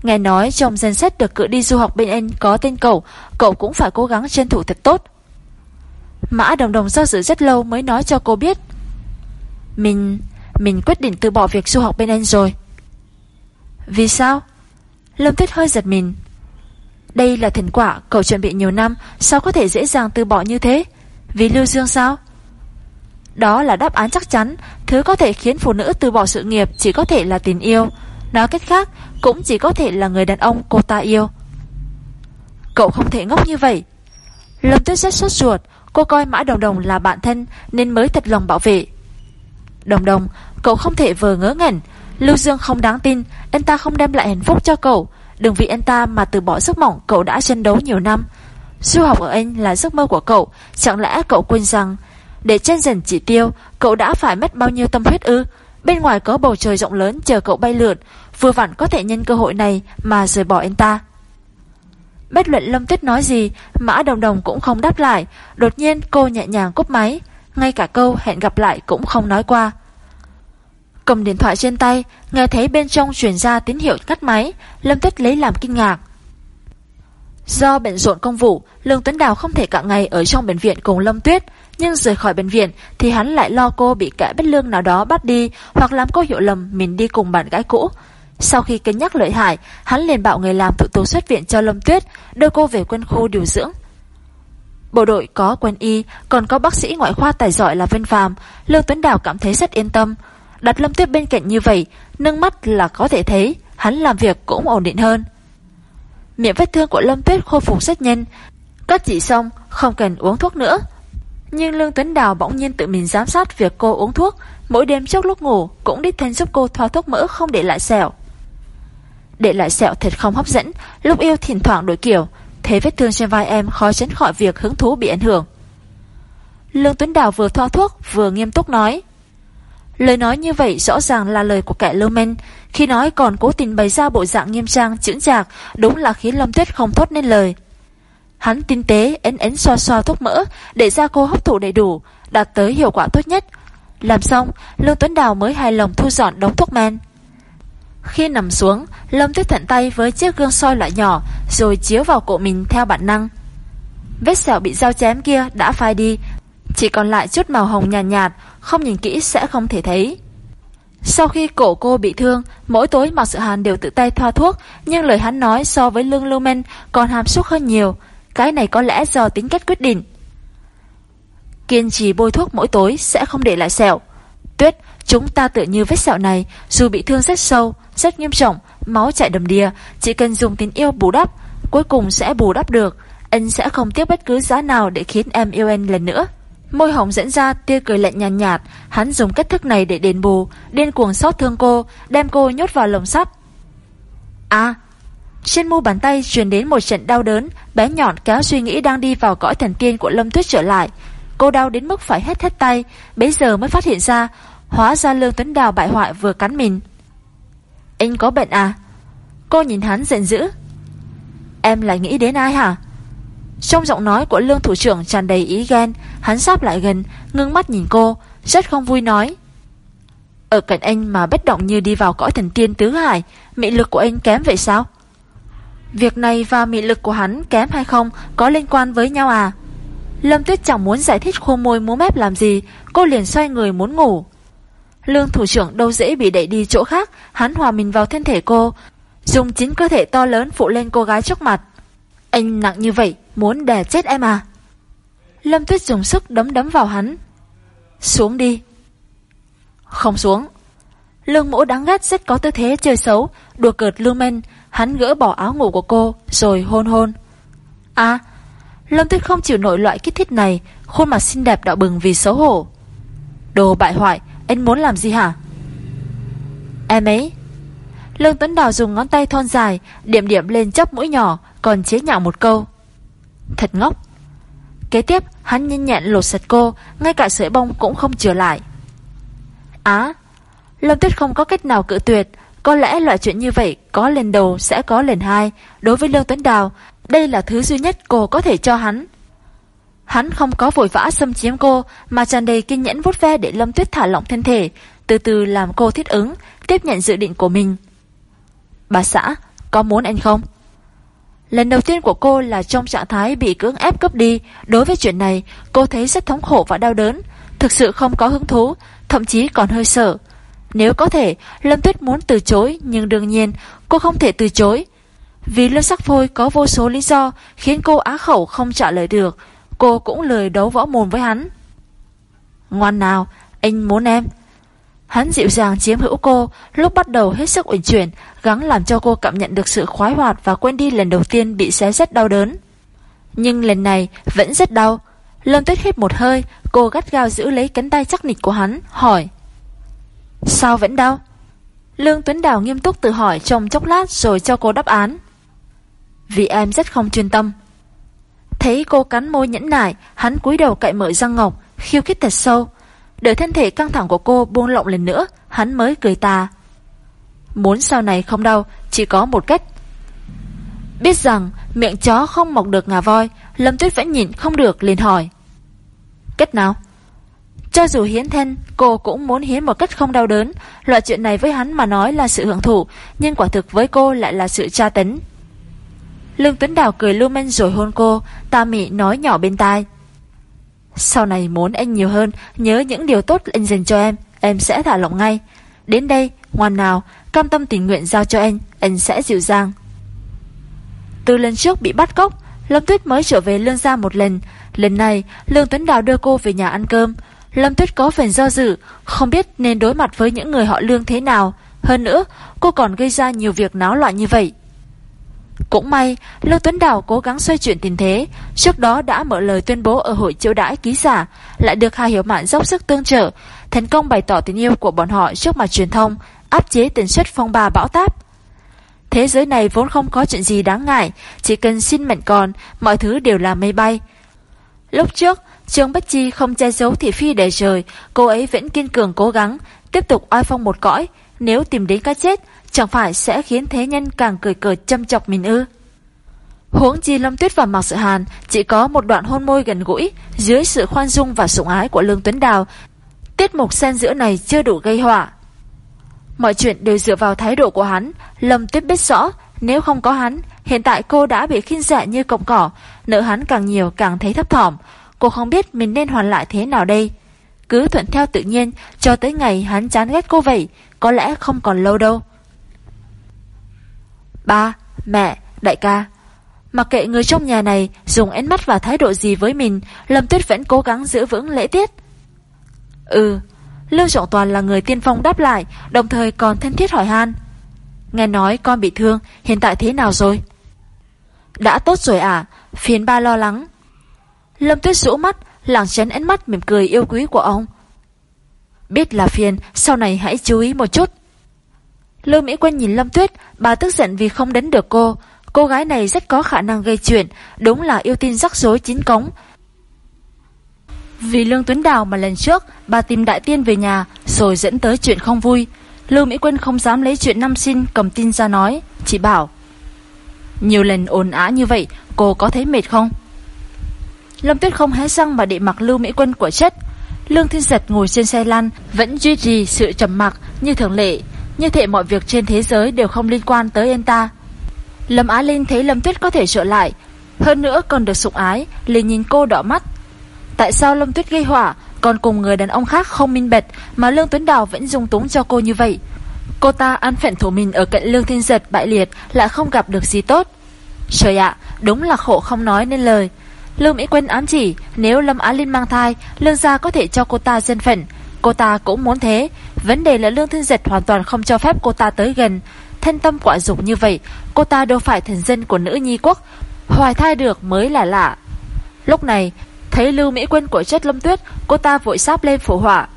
Nghe nói trong danh sách được cử đi du học bên Anh có tên cậu, cậu cũng phải cố gắng tranh thủ thật tốt. Mã Đồng Đồng do dự rất lâu mới nói cho cô biết. Mình... mình quyết định từ bỏ việc du học bên Anh rồi. Vì sao? Lâm Tuyết hơi giật mình. Đây là thành quả cậu chuẩn bị nhiều năm, sao có thể dễ dàng từ bỏ như thế? Vì Lưu Dương sao? Đó là đáp án chắc chắn, thứ có thể khiến phụ nữ từ bỏ sự nghiệp chỉ có thể là tình yêu. Nói cách khác, cũng chỉ có thể là người đàn ông cô ta yêu. Cậu không thể ngốc như vậy. Lâm Tuyết rất sốt ruột, cô coi Mã Đồng Đồng là bạn thân nên mới thật lòng bảo vệ. Đồng Đồng, cậu không thể vờ ngớ ngẩn. Lưu Dương không đáng tin, anh ta không đem lại hạnh phúc cho cậu. Đừng vì anh ta mà từ bỏ sức mộng cậu đã chiến đấu nhiều năm. Du học ở Anh là giấc mơ của cậu, chẳng lẽ cậu quên rằng để chân dần chỉ tiêu, cậu đã phải mất bao nhiêu tâm huyết ư? Bên ngoài có bầu trời rộng lớn chờ cậu bay lượn, vừa vặn có thể nhân cơ hội này mà rời bỏ anh ta. Bất luận Lâm Tuyết nói gì, Mã Đồng Đồng cũng không đáp lại, đột nhiên cô nhẹ nhàng cúp máy, ngay cả câu hẹn gặp lại cũng không nói qua. Cầm điện thoại trên tay, nghe thấy bên trong truyền ra tín hiệu cắt máy, Lâm Tuyết lấy làm kinh ngạc. Do bận rộn công vụ, Lương Tuấn Đào không thể cả ngày ở trong bệnh viện cùng Lâm Tuyết, nhưng rời khỏi bệnh viện thì hắn lại lo cô bị kẻ bất lương nào đó bắt đi hoặc làm cô hiểu lầm mình đi cùng bạn gái cũ. Sau khi cân nhắc lợi hại, hắn liền bảo người làm thủ tục xuất viện cho Lâm Tuyết, đưa cô về quân khu điều dưỡng. Bộ đội có quân y, còn có bác sĩ ngoại khoa tài giỏi là Vân Phàm, Lương Tuấn Đào cảm thấy rất yên tâm. Đặt Lâm Tuyết bên cạnh như vậy, nâng mắt là có thể thấy, hắn làm việc cũng ổn định hơn. Miệng vết thương của Lâm Tuyết khôi phục rất nhanh, cắt chỉ xong, không cần uống thuốc nữa. Nhưng Lương Tuấn Đào bỗng nhiên tự mình giám sát việc cô uống thuốc, mỗi đêm trước lúc ngủ cũng đích thân giúp cô thoa thuốc mỡ không để lại sẹo. Để lại sẹo thật không hấp dẫn, lúc yêu thỉnh thoảng đổi kiểu, thế vết thương trên vai em khó tránh khỏi việc hứng thú bị ảnh hưởng. Lương Tuấn Đào vừa thoa thuốc vừa nghiêm túc nói. Lời nói như vậy rõ ràng là lời của kẻ lưu men, khi nói còn cố tình bày ra bộ dạng nghiêm trang, chững chạc, đúng là khiến Lâm Tuyết không thốt nên lời. Hắn tinh tế, ấn ấn xoa xoa thuốc mỡ, để ra cô hấp thụ đầy đủ, đạt tới hiệu quả tốt nhất. Làm xong, Lương Tuấn Đào mới hài lòng thu dọn đống thuốc men. Khi nằm xuống, Lâm Tuyết thận tay với chiếc gương soi loại nhỏ, rồi chiếu vào cổ mình theo bản năng. Vết sẹo bị dao chém kia đã phai đi, chỉ còn lại chút màu hồng nhạt, nhạt, không nhìn kỹ sẽ không thể thấy. Sau khi cổ cô bị thương, mỗi tối Mạc Sự Hàn đều tự tay thoa thuốc, nhưng lời hắn nói so với Lương Lưu Men còn hàm xúc hơn nhiều. Cái này có lẽ do tính cách quyết định. kiên trì bôi thuốc mỗi tối sẽ không để lại sẹo. Tuyết, chúng ta tự như vết sẹo này, dù bị thương rất sâu, rất nghiêm trọng, máu chảy đầm đìa, chỉ cần dùng tình yêu bù đắp, cuối cùng sẽ bù đắp được. Anh sẽ không tiếc bất cứ giá nào để khiến em yêu anh lần nữa. Môi hồng dẫn ra tia cười lạnh nhàn nhạt, nhạt, hắn dùng cách thức này để đền bù, điên cuồng xót thương cô, đem cô nhốt vào lồng sắt. À, trên mu bàn tay truyền đến một trận đau đớn, bé nhọn kéo suy nghĩ đang đi vào cõi thần tiên của Lâm Tuyết trở lại. Cô đau đến mức phải hết hết tay, bấy giờ mới phát hiện ra, hóa ra Lương Tuấn Đào bại hoại vừa cắn mình. Anh có bệnh à? Cô nhìn hắn giận dữ. Em lại nghĩ đến ai hả? Trong giọng nói của lương thủ trưởng tràn đầy ý ghen, hắn sáp lại gần, ngưng mắt nhìn cô, rất không vui nói. Ở cạnh anh mà bất động như đi vào cõi thần tiên tứ hải, mị lực của anh kém vậy sao? Việc này và mị lực của hắn kém hay không có liên quan với nhau à? Lâm Tuyết chẳng muốn giải thích khô môi múa mép làm gì, cô liền xoay người muốn ngủ. Lương thủ trưởng đâu dễ bị đẩy đi chỗ khác, hắn hòa mình vào thân thể cô, dùng chính cơ thể to lớn phụ lên cô gái trước mặt. Anh nặng như vậy, muốn đè chết em à? Lâm Tuyết dùng sức đấm đấm vào hắn. Xuống đi. Không xuống. Lương mũ đáng ghét rất có tư thế chơi xấu, đùa cợt lưu men, hắn gỡ bỏ áo ngủ của cô, rồi hôn hôn. À, Lâm Tuyết không chịu nổi loại kích thích này, khuôn mặt xinh đẹp đỏ bừng vì xấu hổ. Đồ bại hoại, anh muốn làm gì hả? Em ấy. Lương Tuấn Đào dùng ngón tay thon dài, điểm điểm lên chốc mũi nhỏ, còn chế nhạo một câu. Thật ngốc. Kế tiếp, hắn nhanh nhẹn lột sạch cô, ngay cả sợi bông cũng không chừa lại. Á, Lâm Tuyết không có cách nào cự tuyệt, có lẽ loại chuyện như vậy có lần đầu sẽ có lần hai. Đối với Lương Tuấn Đào, đây là thứ duy nhất cô có thể cho hắn. Hắn không có vội vã xâm chiếm cô, mà tràn đầy kiên nhẫn vuốt ve để Lâm Tuyết thả lỏng thân thể, từ từ làm cô thích ứng, tiếp nhận dự định của mình. Bà xã, có muốn anh không? Lần đầu tiên của cô là trong trạng thái bị cưỡng ép cướp đi, đối với chuyện này, cô thấy rất thống khổ và đau đớn, thực sự không có hứng thú, thậm chí còn hơi sợ. Nếu có thể, Lâm Tuyết muốn từ chối, nhưng đương nhiên, cô không thể từ chối. Vì Lâm Sắc Phôi có vô số lý do khiến cô á khẩu không trả lời được, cô cũng lời đấu võ mồm với hắn. Ngoan nào, anh muốn em. Hắn dịu dàng chiếm hữu cô, lúc bắt đầu hết sức uyển chuyển, gắng làm cho cô cảm nhận được sự khoái hoạt và quên đi lần đầu tiên bị xé rất đau đớn. Nhưng lần này vẫn rất đau. Lâm Tuyết hít một hơi, cô gắt gao giữ lấy cánh tay chắc nịch của hắn, hỏi. Sao vẫn đau? Lương Tuấn Đào nghiêm túc tự hỏi trong chốc lát rồi cho cô đáp án. Vì em rất không chuyên tâm. Thấy cô cắn môi nhẫn nại, hắn cúi đầu cậy mở răng ngọc, khiêu khích thật sâu. Đợi thân thể căng thẳng của cô buông lộng lần nữa, hắn mới cười tà. Muốn sau này không đau, chỉ có một cách. Biết rằng miệng chó không mọc được ngà voi, Lâm Tuyết vẫn nhìn không được liền hỏi. Cách nào? Cho dù hiến thân, cô cũng muốn hiến một cách không đau đớn. Loại chuyện này với hắn mà nói là sự hưởng thụ, nhưng quả thực với cô lại là sự tra tấn. Lương Tuấn Đào cười lưu men rồi hôn cô, ta mị nói nhỏ bên tai. Sau này muốn anh nhiều hơn, nhớ những điều tốt anh dành cho em, em sẽ thả lỏng ngay. Đến đây, ngoan nào, cam tâm tình nguyện giao cho anh, anh sẽ dịu dàng. Từ lần trước bị bắt cóc, Lâm Tuyết mới trở về Lương Gia một lần. Lần này, Lương Tuấn Đào đưa cô về nhà ăn cơm. Lâm Tuyết có phần do dự, không biết nên đối mặt với những người họ Lương thế nào. Hơn nữa, cô còn gây ra nhiều việc náo loạn như vậy. Cũng may, Lương Tuấn Đào cố gắng xoay chuyển tình thế, trước đó đã mở lời tuyên bố ở hội chiêu đãi ký giả, lại được Hà Hiểu Mạn dốc sức tương trợ, thành công bày tỏ tình yêu của bọn họ trước mặt truyền thông, áp chế tần suất phong ba bão táp. Thế giới này vốn không có chuyện gì đáng ngại, chỉ cần xin mệnh còn, mọi thứ đều là mây bay. Lúc trước, Trương Bách Chi không che giấu thị phi để trời, cô ấy vẫn kiên cường cố gắng, tiếp tục oai phong một cõi, nếu tìm đến cái chết, chẳng phải sẽ khiến thế nhân càng cười cợt châm chọc mình ư. Huống chi Lâm Tuyết và Mạc Sự Hàn chỉ có một đoạn hôn môi gần gũi dưới sự khoan dung và sủng ái của Lương Tuấn Đào. Tiết mục xen giữa này chưa đủ gây họa. Mọi chuyện đều dựa vào thái độ của hắn, Lâm Tuyết biết rõ, nếu không có hắn, hiện tại cô đã bị khinh rẻ như cọng cỏ, nợ hắn càng nhiều càng thấy thấp thỏm. Cô không biết mình nên hoàn lại thế nào đây. Cứ thuận theo tự nhiên, cho tới ngày hắn chán ghét cô vậy, có lẽ không còn lâu đâu. Ba, mẹ, đại ca Mặc kệ người trong nhà này dùng ánh mắt và thái độ gì với mình, Lâm Tuyết vẫn cố gắng giữ vững lễ tiết. Ừ, Lương Trọng Toàn là người tiên phong đáp lại, đồng thời còn thân thiết hỏi han. Nghe nói con bị thương, hiện tại thế nào rồi? Đã tốt rồi à, phiền ba lo lắng. Lâm Tuyết rũ mắt, lảng tránh ánh mắt mỉm cười yêu quý của ông. Biết là phiền, sau này hãy chú ý một chút. Lưu Mỹ Quân nhìn Lâm Tuyết, bà tức giận vì không đánh được cô. Cô gái này rất có khả năng gây chuyện, đúng là yêu tin rắc rối chính cống. Vì Lương Tuấn Đào mà lần trước, bà tìm Đại Tiên về nhà, rồi dẫn tới chuyện không vui. Lưu Mỹ Quân không dám lấy chuyện năm sinh cầm tin ra nói, chỉ bảo. Nhiều lần ồn á như vậy, cô có thấy mệt không? Lâm Tuyết không hé răng mà để mặc Lưu Mỹ Quân của chất. Lương Thiên Giật ngồi trên xe lăn, vẫn duy trì sự trầm mặc như thường lệ, như thể mọi việc trên thế giới đều không liên quan tới anh ta. Lâm Á Linh thấy Lâm Tuyết có thể trở lại, hơn nữa còn được sủng ái, liền nhìn cô đỏ mắt. Tại sao Lâm Tuyết gây hỏa, còn cùng người đàn ông khác không minh bạch mà Lương Tuấn Đào vẫn dung túng cho cô như vậy? Cô ta ăn phận thủ mình ở cạnh Lương Thiên Giật bại liệt lại không gặp được gì tốt. Trời ạ, đúng là khổ không nói nên lời. Lương Mỹ Quân ám chỉ nếu Lâm Á Linh mang thai, Lương gia có thể cho cô ta dân phận. Cô ta cũng muốn thế. Vấn đề là Lương Thiên Giật hoàn toàn không cho phép cô ta tới gần. Thân tâm quả dục như vậy, cô ta đâu phải thần dân của nữ nhi quốc. Hoài thai được mới là lạ. Lúc này, thấy Lưu Mỹ Quân của chất Lâm Tuyết, cô ta vội sáp lên phổ họa.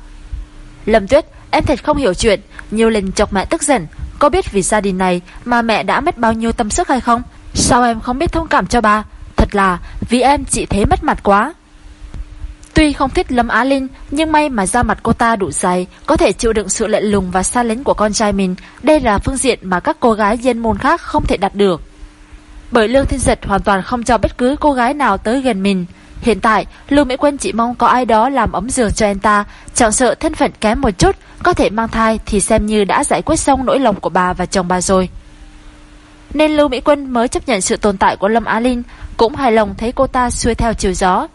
Lâm Tuyết, em thật không hiểu chuyện, nhiều lần chọc mẹ tức giận. Có biết vì gia đình này mà mẹ đã mất bao nhiêu tâm sức hay không? Sao em không biết thông cảm cho bà? Thật là vì em chị thế mất mặt quá. Tuy không thích Lâm Á Linh, nhưng may mà da mặt cô ta đủ dày, có thể chịu đựng sự lệ lùng và xa lánh của con trai mình. Đây là phương diện mà các cô gái dân môn khác không thể đạt được. Bởi Lương Thiên Giật hoàn toàn không cho bất cứ cô gái nào tới gần mình. Hiện tại, Lưu Mỹ Quân chỉ mong có ai đó làm ấm giường cho anh ta, chẳng sợ thân phận kém một chút, có thể mang thai thì xem như đã giải quyết xong nỗi lòng của bà và chồng bà rồi. Nên Lưu Mỹ Quân mới chấp nhận sự tồn tại của Lâm Á Linh, cũng hài lòng thấy cô ta xuôi theo chiều gió.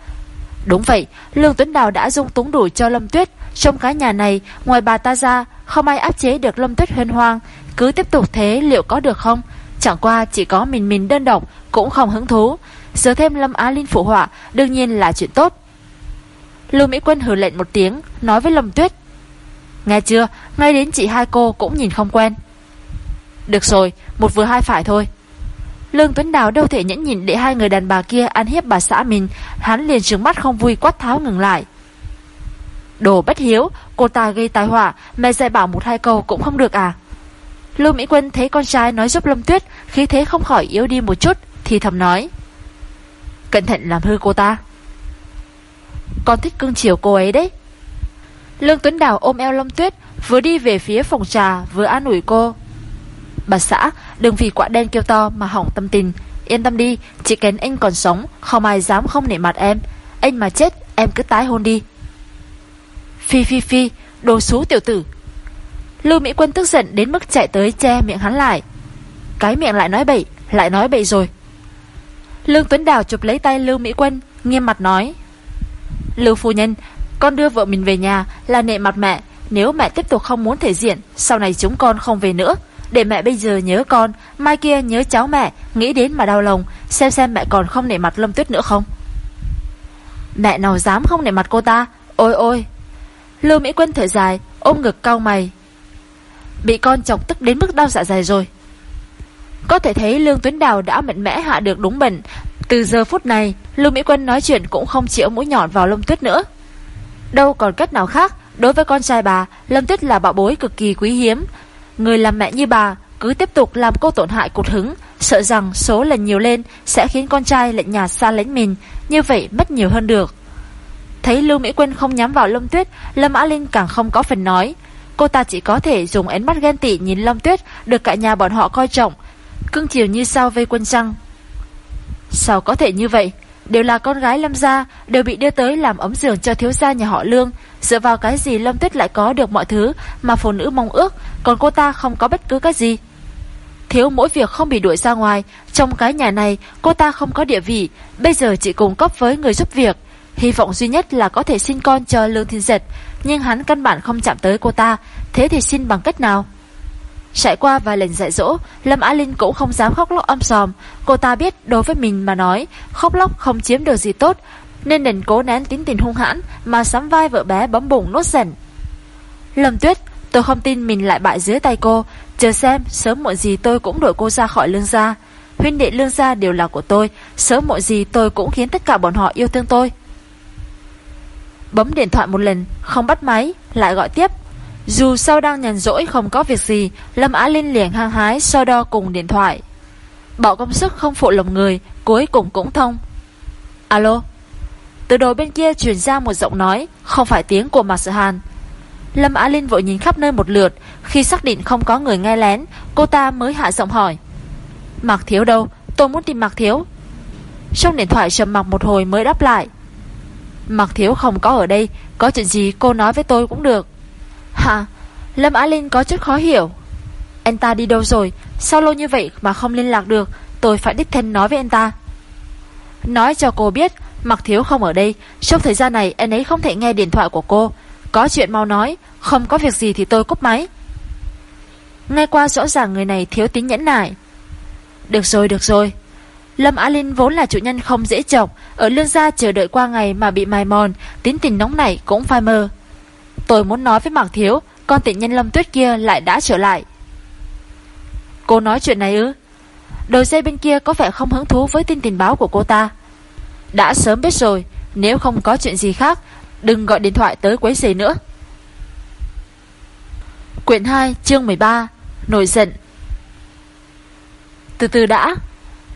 Đúng vậy, Lương Tuấn Đào đã dung túng đủ cho Lâm Tuyết, trong cái nhà này, ngoài bà ta ra, không ai áp chế được Lâm Tuyết huyên hoang, cứ tiếp tục thế liệu có được không? Chẳng qua chỉ có mình mình đơn độc, cũng không hứng thú. Giờ thêm Lâm Á Linh phụ họa, đương nhiên là chuyện tốt. Lưu Mỹ Quân hử lệnh một tiếng, nói với Lâm Tuyết. Nghe chưa, ngay đến chị hai cô cũng nhìn không quen. Được rồi, một vừa hai phải thôi. Lương Tuấn Đào đâu thể nhẫn nhịn để hai người đàn bà kia ăn hiếp bà xã mình, hắn liền trừng mắt không vui quát tháo ngừng lại. Đồ bất hiếu, cô ta gây tai họa, mẹ dạy bảo một hai câu cũng không được à? Lưu Mỹ Quân thấy con trai nói giúp Lâm Tuyết, khí thế không khỏi yếu đi một chút, thì thầm nói. Cẩn thận làm hư cô ta. Con thích cưng chiều cô ấy đấy. Lương Tuấn Đào ôm eo Lâm Tuyết, vừa đi về phía phòng trà, vừa an ủi cô. Bà xã, đừng vì quả đen kêu to mà hỏng tâm tình. Yên tâm đi, chỉ kén anh còn sống, không ai dám không nể mặt em. Anh mà chết, em cứ tái hôn đi. Phi phi phi, đồ xú tiểu tử. Lưu Mỹ Quân tức giận đến mức chạy tới che miệng hắn lại. Cái miệng lại nói bậy, lại nói bậy rồi. Lương Tuấn Đào chụp lấy tay Lưu Mỹ Quân, nghiêm mặt nói. Lưu phu nhân, con đưa vợ mình về nhà là nệ mặt mẹ. Nếu mẹ tiếp tục không muốn thể diện, sau này chúng con không về nữa. Để mẹ bây giờ nhớ con, Mai kia nhớ cháu mẹ, Nghĩ đến mà đau lòng, Xem xem mẹ còn không nể mặt Lâm Tuyết nữa không. Mẹ nào dám không nể mặt cô ta? Ôi ôi. Lưu Mỹ Quân thở dài, Ôm ngực cau mày. Bị con chọc tức đến mức đau dạ dày rồi. Có thể thấy Lương Tuấn Đào đã mạnh mẽ hạ được đúng bệnh Từ giờ phút này, Lưu Mỹ Quân nói chuyện cũng không chịu mũi nhọn vào Lâm Tuyết nữa. Đâu còn cách nào khác, Đối với con trai bà, Lâm Tuyết là bảo bối cực kỳ quý hiếm. Người làm mẹ như bà cứ tiếp tục làm cô tổn hại cột hứng, sợ rằng số lần nhiều lên sẽ khiến con trai lệnh nhà xa lánh mình, như vậy mất nhiều hơn được. Thấy Lưu Mỹ Quân không nhắm vào Lâm Tuyết, Lâm Á Linh càng không có phần nói. Cô ta chỉ có thể dùng ánh mắt ghen tị nhìn Lâm Tuyết được cả nhà bọn họ coi trọng, cưng chiều như sao vây quân trăng. Sao có thể như vậy? Đều là con gái Lâm gia, đều bị đưa tới làm ấm giường cho thiếu gia nhà họ Lương. Dựa vào cái gì Lâm Tuyết lại có được mọi thứ mà phụ nữ mong ước, còn cô ta không có bất cứ cái gì. Thiếu mỗi việc không bị đuổi ra ngoài, trong cái nhà này cô ta không có địa vị, bây giờ chỉ cùng cấp với người giúp việc. Hy vọng duy nhất là có thể sinh con cho Lương Thiên Giật, nhưng hắn căn bản không chạm tới cô ta, thế thì xin bằng cách nào? Trải qua vài lần dạy dỗ, Lâm Á Linh cũng không dám khóc lóc âm sòm. Cô ta biết đối với mình mà nói, khóc lóc không chiếm được gì tốt, nên đành cố nén tính tình hung hãn mà sắm vai vợ bé bấm bụng nốt dần. Lâm Tuyết, tôi không tin mình lại bại dưới tay cô, chờ xem sớm muộn gì tôi cũng đuổi cô ra khỏi lương gia. Huynh đệ lương gia đều là của tôi, sớm muộn gì tôi cũng khiến tất cả bọn họ yêu thương tôi. Bấm điện thoại một lần, không bắt máy, lại gọi tiếp. Dù sau đang nhàn rỗi không có việc gì, Lâm Á Linh liền hăng hái so đo cùng điện thoại. Bỏ công sức không phụ lòng người, cuối cùng cũng thông. Alo? Từ đầu bên kia truyền ra một giọng nói, không phải tiếng của Mạc Sự Hàn. Lâm Á Linh vội nhìn khắp nơi một lượt, khi xác định không có người nghe lén, cô ta mới hạ giọng hỏi. Mạc Thiếu đâu? Tôi muốn tìm Mạc Thiếu. Trong điện thoại trầm mặc một hồi mới đáp lại. Mạc Thiếu không có ở đây, có chuyện gì cô nói với tôi cũng được. Hả? Lâm Á Linh có chút khó hiểu. Anh ta đi đâu rồi? Sao lâu như vậy mà không liên lạc được? Tôi phải đích thân nói với anh ta. Nói cho cô biết, Mạc Thiếu không ở đây. Trong thời gian này, anh ấy không thể nghe điện thoại của cô. Có chuyện mau nói, không có việc gì thì tôi cúp máy. Nghe qua rõ ràng người này thiếu tính nhẫn nại. Được rồi, được rồi. Lâm Á Linh vốn là chủ nhân không dễ chọc, ở lương gia chờ đợi qua ngày mà bị mài mòn, tính tình nóng nảy cũng phai mơ. Tôi muốn nói với Mạc Thiếu, con tiện nhân Lâm Tuyết kia lại đã trở lại. Cô nói chuyện này ư? Đầu dây bên kia có vẻ không hứng thú với tin tình báo của cô ta. Đã sớm biết rồi, nếu không có chuyện gì khác, đừng gọi điện thoại tới quấy rầy nữa. Quyển 2, chương 13 Nổi giận Từ từ đã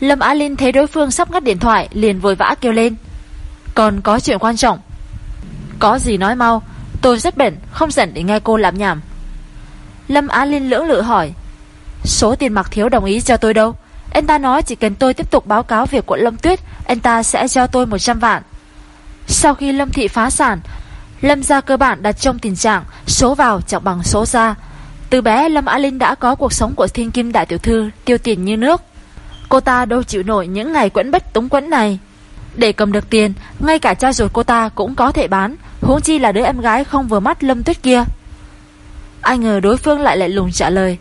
Lâm Á Linh thấy đối phương sắp ngắt điện thoại Liền vội vã kêu lên Còn có chuyện quan trọng Có gì nói mau Tôi rất bệnh không dẫn để nghe cô làm nhảm. Lâm Á Linh lưỡng lự hỏi, Số tiền mặc thiếu đồng ý cho tôi đâu? Anh ta nói chỉ cần tôi tiếp tục báo cáo việc của Lâm Tuyết, Anh ta sẽ cho tôi 100 vạn. Sau khi Lâm Thị phá sản, Lâm gia cơ bản đặt trong tình trạng Số vào chẳng bằng số ra. Từ bé, Lâm Á Linh đã có cuộc sống của thiên kim đại tiểu thư, Tiêu tiền như nước. Cô ta đâu chịu nổi những ngày quẫn bất túng quẫn này. Để cầm được tiền, Ngay cả cha ruột cô ta cũng có thể bán, Huống chi là đứa em gái không vừa mắt Lâm Tuyết kia. Ai ngờ đối phương lại lại lùng trả lời,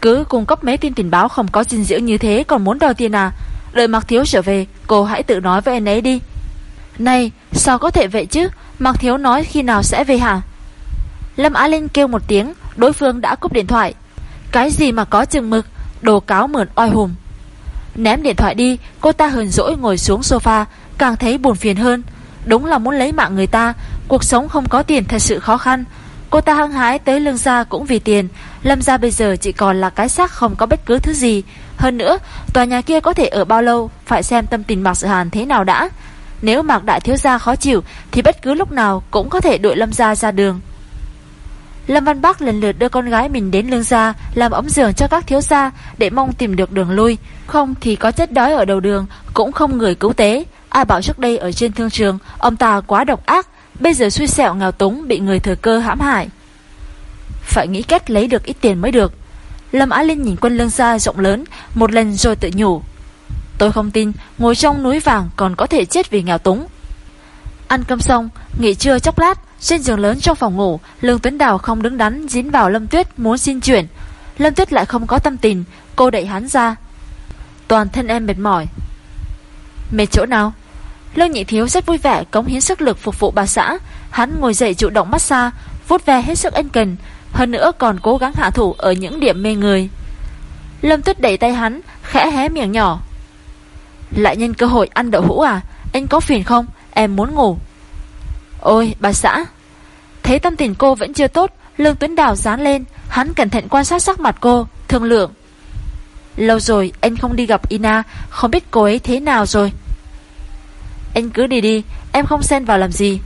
Cứ cung cấp mấy tin tình báo không có dinh dưỡng như thế Còn muốn đòi tiền à? Đợi Mạc Thiếu trở về, Cô hãy tự nói với anh ấy đi. Này, sao có thể vậy chứ? Mạc Thiếu nói khi nào sẽ về hả? Lâm Á Linh kêu một tiếng, Đối phương đã cúp điện thoại. Cái gì mà có chừng mực? Đồ cáo mượn oai hùng. Ném điện thoại đi, Cô ta hờn dỗi ngồi xuống sofa Càng thấy buồn phiền hơn. Đúng là muốn lấy mạng người ta, Cuộc sống không có tiền thật sự khó khăn. Cô ta hăng hái tới lương gia cũng vì tiền, Lâm gia bây giờ chỉ còn là cái xác không có bất cứ thứ gì. Hơn nữa, Tòa nhà kia có thể ở bao lâu, Phải xem tâm tình Mạc Sự Hàn thế nào đã. Nếu Mạc Đại Thiếu Gia khó chịu, Thì bất cứ lúc nào cũng có thể đuổi Lâm gia ra đường. Lâm Văn Bắc lần lượt đưa con gái mình đến lương gia, Làm ấm giường cho các thiếu gia Để mong tìm được đường lui. Không thì có chết đói ở đầu đường, Cũng không người cứu tế. Ai bảo trước đây ở trên thương trường Ông ta quá độc ác Bây giờ xui xẻo nghèo túng Bị người thừa cơ hãm hại Phải nghĩ cách lấy được ít tiền mới được Lâm Á Linh nhìn quân lương gia rộng lớn Một lần rồi tự nhủ Tôi không tin ngồi trong núi vàng Còn có thể chết vì nghèo túng Ăn cơm xong Nghỉ trưa chốc lát trên giường lớn trong phòng ngủ, Lương Tuấn Đào không đứng đắn dính vào Lâm Tuyết muốn xin chuyển. Lâm Tuyết lại không có tâm tình, cô đẩy hắn ra. Toàn thân em mệt mỏi. Mệt chỗ nào? Lương Nhị Thiếu rất vui vẻ cống hiến sức lực phục vụ bà xã. Hắn ngồi dậy chủ động massage, vuốt ve hết sức ân cần, hơn nữa còn cố gắng hạ thủ ở những điểm mê người. Lâm Tuyết đẩy tay hắn, khẽ hé miệng nhỏ. Lại nhân cơ hội ăn đậu hũ à? Anh có phiền không? Em muốn ngủ. Ôi bà xã Thấy tâm tình cô vẫn chưa tốt Lương Tuấn Đào dán lên Hắn cẩn thận quan sát sắc mặt cô Thương lượng Lâu rồi anh không đi gặp Ina Không biết cô ấy thế nào rồi anh cứ đi đi, Em không xen vào làm gì.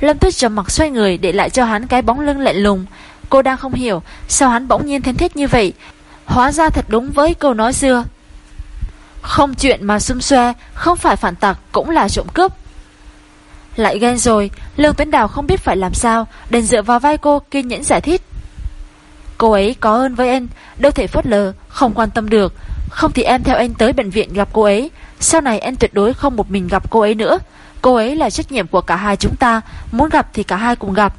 Lâm Tuyết trầm mặc xoay người để lại cho hắn cái bóng lưng lạnh lùng. Cô đang không hiểu Sao hắn bỗng nhiên thân thiết như vậy. Hóa ra thật đúng với câu nói xưa. Không chuyện mà xung xoe, Không phải phản tặc cũng là trộm cướp. Lại ghen rồi, Lương Tuấn Đào không biết phải làm sao Đành dựa vào vai cô kiên nhẫn giải thích. Cô ấy có ơn với anh, Đâu thể phớt lờ, Không quan tâm được. Không thì em theo anh tới bệnh viện gặp cô ấy sau này em tuyệt đối không một mình gặp cô ấy nữa. Cô ấy là trách nhiệm của cả hai chúng ta. Muốn gặp thì cả hai cùng gặp.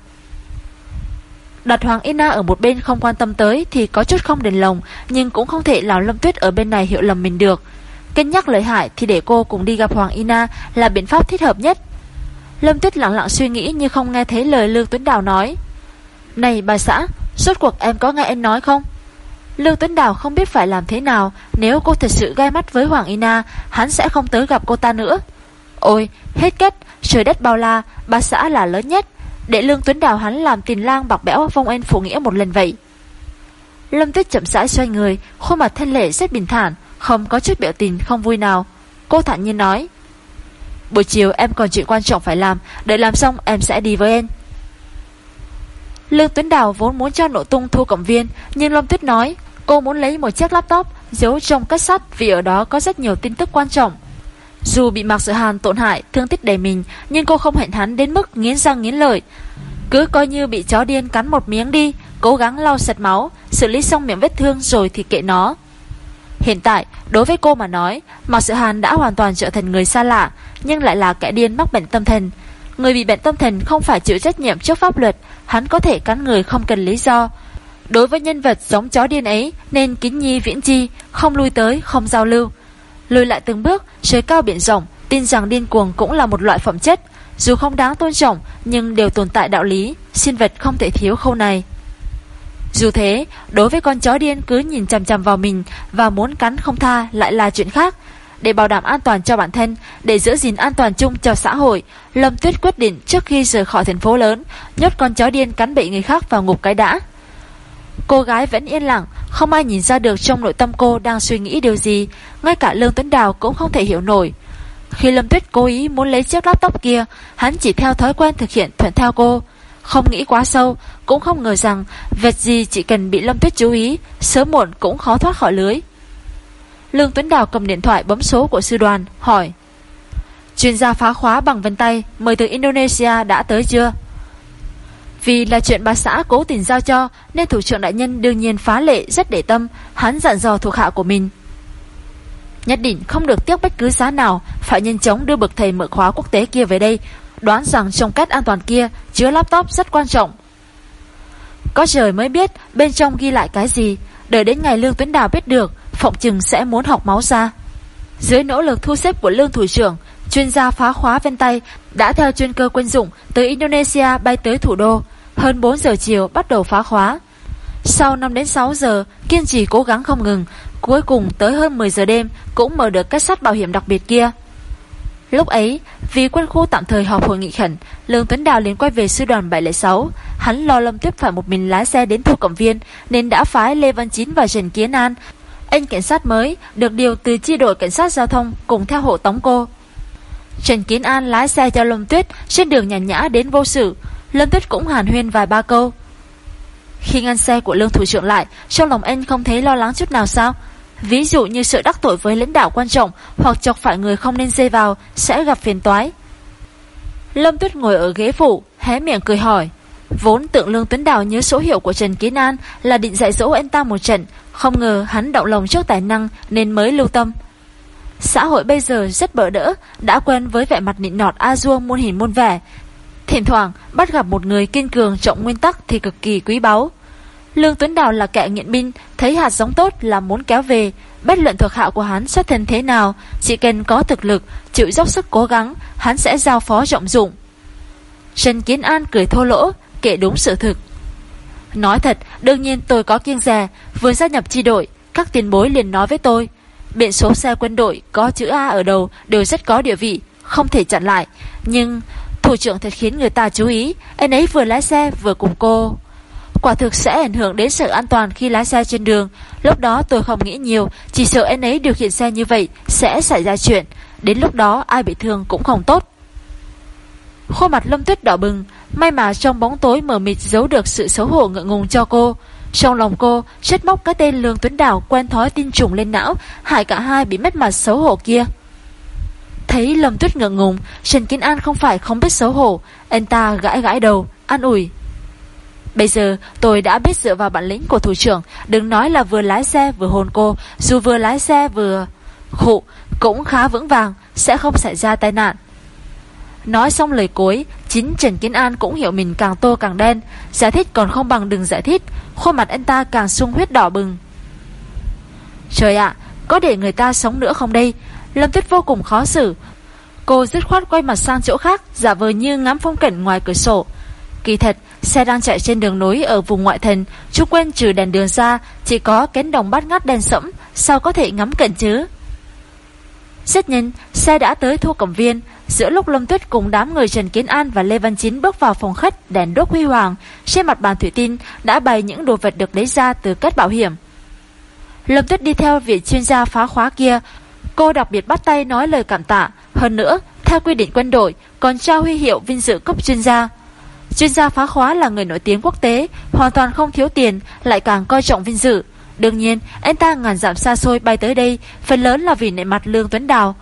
Đặt Hoàng Ina ở một bên không quan tâm tới Thì có chút không đền lòng, Nhưng cũng không thể làm Lâm Tuyết ở bên này hiểu lầm mình được. Cân nhắc lợi hại thì để cô cùng đi gặp Hoàng Ina Là biện pháp thích hợp nhất. Lâm Tuyết lặng lặng suy nghĩ như không nghe thấy lời Lương Tuấn Đào nói. Này bà xã, Suốt cuộc em có nghe em nói không? Lương Tuấn Đào không biết phải làm thế nào, Nếu cô thật sự gai mắt với Hoàng Ina, Hắn sẽ không tới gặp cô ta nữa. Ôi, hết cách, Trời đất bao la Bà xã là lớn nhất. Để Lương Tuấn Đào hắn làm tình lang bọc bẽo vong en phụ nghĩa một lần vậy. Lâm Tuyết chậm rãi xoay người, Khuôn mặt thân lệ rất bình thản, Không có chút biểu tình không vui nào. Cô thản nhiên nói, Buổi chiều em còn chuyện quan trọng phải làm, Đợi làm xong em sẽ đi với em. Lương Tuấn Đào vốn muốn cho nổ tung thu cộng viên, Nhưng Lâm Tuyết nói Cô muốn lấy một chiếc laptop, giấu trong cách sắt Vì ở đó có rất nhiều tin tức quan trọng. Dù bị Mạc Sự Hàn tổn hại, Thương tích đầy mình, Nhưng cô không hẹn hắn đến mức nghiến răng nghiến lợi. Cứ coi như bị chó điên cắn một miếng đi, Cố gắng lau sạch máu, Xử lý xong miệng vết thương rồi thì kệ nó. Hiện tại, đối với cô mà nói, Mạc Sự Hàn đã hoàn toàn trở thành người xa lạ, Nhưng lại là kẻ điên mắc bệnh tâm thần. Người bị bệnh tâm thần không phải chịu trách nhiệm trước pháp luật, Hắn có thể cắn người không cần lý do. Đối với nhân vật giống chó điên ấy Nên kính nhi viễn chi Không lui tới, không giao lưu. Lùi lại từng bước, trời cao biển rộng Tin rằng điên cuồng cũng là một loại phẩm chất. Dù không đáng tôn trọng Nhưng đều tồn tại đạo lý Sinh vật không thể thiếu khâu này. Dù thế, đối với con chó điên cứ nhìn chằm chằm vào mình Và muốn cắn không tha lại là chuyện khác. Để bảo đảm an toàn cho bản thân, để giữ gìn an toàn chung cho xã hội, Lâm Tuyết quyết định trước khi rời khỏi thành phố lớn, nhốt con chó điên cắn bị người khác vào ngục cái đã. Cô gái vẫn yên lặng, không ai nhìn ra được trong nội tâm cô đang suy nghĩ điều gì, ngay cả Lương Tuấn Đào cũng không thể hiểu nổi. Khi Lâm Tuyết cố ý muốn lấy chiếc laptop kia, hắn chỉ theo thói quen thực hiện thuận theo cô. Không nghĩ quá sâu, cũng không ngờ rằng vẹt gì chỉ cần bị Lâm Tuyết chú ý, sớm muộn cũng khó thoát khỏi lưới. Lương Tuấn Đào cầm điện thoại bấm số của sư đoàn, hỏi Chuyên gia phá khóa bằng vân tay Mời từ Indonesia đã tới chưa vì là chuyện bà xã cố tình giao cho, Nên thủ trưởng đại nhân đương nhiên phá lệ rất để tâm, Hắn dặn dò thuộc hạ của mình. Nhất định không được tiếc bất cứ giá nào, Phải nhanh chóng đưa bậc thầy mở khóa quốc tế kia về đây, Đoán rằng trong cách an toàn kia Chứa laptop rất quan trọng. Có trời mới biết bên trong ghi lại cái gì, Đợi đến ngày Lương Tuấn Đào biết được, Phọng chừng sẽ muốn học máu ra. Dưới nỗ lực thu xếp của lương thủ trưởng, Chuyên gia phá khóa ven tay Đã theo chuyên cơ quân dụng Từ Indonesia bay tới thủ đô. Hơn 4 giờ chiều bắt đầu phá khóa Sau 5 đến 6 giờ Kiên trì cố gắng không ngừng Cuối cùng tới hơn 10 giờ đêm Cũng mở được cách sắt bảo hiểm đặc biệt kia Lúc ấy, vì quân khu tạm thời họp hội nghị khẩn, Lương Tuấn Đào liền quay về sư đoàn 706. Hắn lo Lâm Tiếp phải một mình lái xe đến thu cộng viên, nên đã phái Lê Văn Chín và Trần Kiến An anh cảnh sát mới được điều từ chi đội cảnh sát giao thông cùng theo hộ tống cô. Trần Kiến An lái xe cho Lâm Tuyết trên đường nhàn nhã đến vô sự. Lâm Tuyết cũng hàn huyên vài ba câu. Khi ngăn xe của lương thủ trưởng lại, trong lòng anh không thấy lo lắng chút nào sao? Ví dụ như sự đắc tội với lãnh đạo quan trọng hoặc chọc phải người không nên dây vào sẽ gặp phiền toái. Lâm Tuyết ngồi ở ghế phụ, hé miệng cười hỏi. Vốn tượng Lương Tuấn Đào nhớ số hiệu của Trần Ký Nan là định dạy dỗ anh ta một trận, không ngờ hắn động lòng trước tài năng nên mới lưu tâm. Xã hội bây giờ rất bỡ đỡ, đã quen với vẻ mặt nịnh nọt A-dua muôn hình muôn vẻ. Thỉnh thoảng bắt gặp một người kiên cường trọng nguyên tắc thì cực kỳ quý báu. Lương Tuấn Đào là kẻ nghiện binh, thấy hạt giống tốt là muốn kéo về, bất luận thuộc hạ của hắn xuất thân thế nào, chỉ cần có thực lực, chịu dốc sức cố gắng, hắn sẽ giao phó rộng dụng. Trần Kiến An cười thô lỗ, kể đúng sự thực. Nói thật, đương nhiên tôi có kiêng rè, vừa gia nhập chi đội, các tiền bối liền nói với tôi. Biển số xe quân đội có chữ A ở đầu đều rất có địa vị, không thể chặn lại. Nhưng thủ trưởng thật khiến người ta chú ý, anh ấy vừa lái xe vừa cùng cô. Quả thực sẽ ảnh hưởng đến sự an toàn khi lái xe trên đường. Lúc đó tôi không nghĩ nhiều, chỉ sợ anh ấy điều khiển xe như vậy sẽ xảy ra chuyện. Đến lúc đó ai bị thương cũng không tốt. Khuôn mặt lâm tuyết đỏ bừng, may mà trong bóng tối mờ mịt giấu được sự xấu hổ ngượng ngùng cho cô. Trong lòng cô, chết móc cái tên Lương Tuấn Đảo quen thói tin trùng lên não, hại cả hai bị mất mặt xấu hổ kia. Thấy Lâm Tuyết ngượng ngùng, Trần Kiến An không phải không biết xấu hổ, anh ta gãi gãi đầu, an ủi. Bây giờ tôi đã biết dựa vào bản lĩnh của thủ trưởng, đừng nói là vừa lái xe vừa hôn cô, dù vừa lái xe vừa khụ cũng khá vững vàng, sẽ không xảy ra tai nạn. Nói xong lời cuối, Chính Trần Kiến An cũng hiểu mình càng tô càng đen Giải thích còn không bằng đừng giải thích Khuôn mặt anh ta càng sung huyết đỏ bừng Trời ạ Có để người ta sống nữa không đây Lâm Tuyết vô cùng khó xử. Cô dứt khoát quay mặt sang chỗ khác Giả vờ như ngắm phong cảnh ngoài cửa sổ. Kỳ thật Xe đang chạy trên đường nối ở vùng ngoại thành Chú quên trừ đèn đường ra Chỉ có kén đồng bát ngát đèn sẫm Sao có thể ngắm cảnh chứ? Rất nhanh Xe đã tới thu cổng viên. Giữa lúc Lâm Tuyết cùng đám người Trần Kiến An và Lê Văn Chín bước vào phòng khách đèn đốt huy hoàng, trên mặt bàn thủy tinh đã bày những đồ vật được lấy ra từ kết bảo hiểm. Lâm Tuyết đi theo vị chuyên gia phá khóa kia, cô đặc biệt bắt tay nói lời cảm tạ, hơn nữa, theo quy định quân đội, còn trao huy hiệu vinh dự cấp chuyên gia. Chuyên gia phá khóa là người nổi tiếng quốc tế, hoàn toàn không thiếu tiền, lại càng coi trọng vinh dự. Đương nhiên, anh ta ngàn dặm xa xôi bay tới đây, phần lớn là vì nệ mặt Lương Tuấn Đào,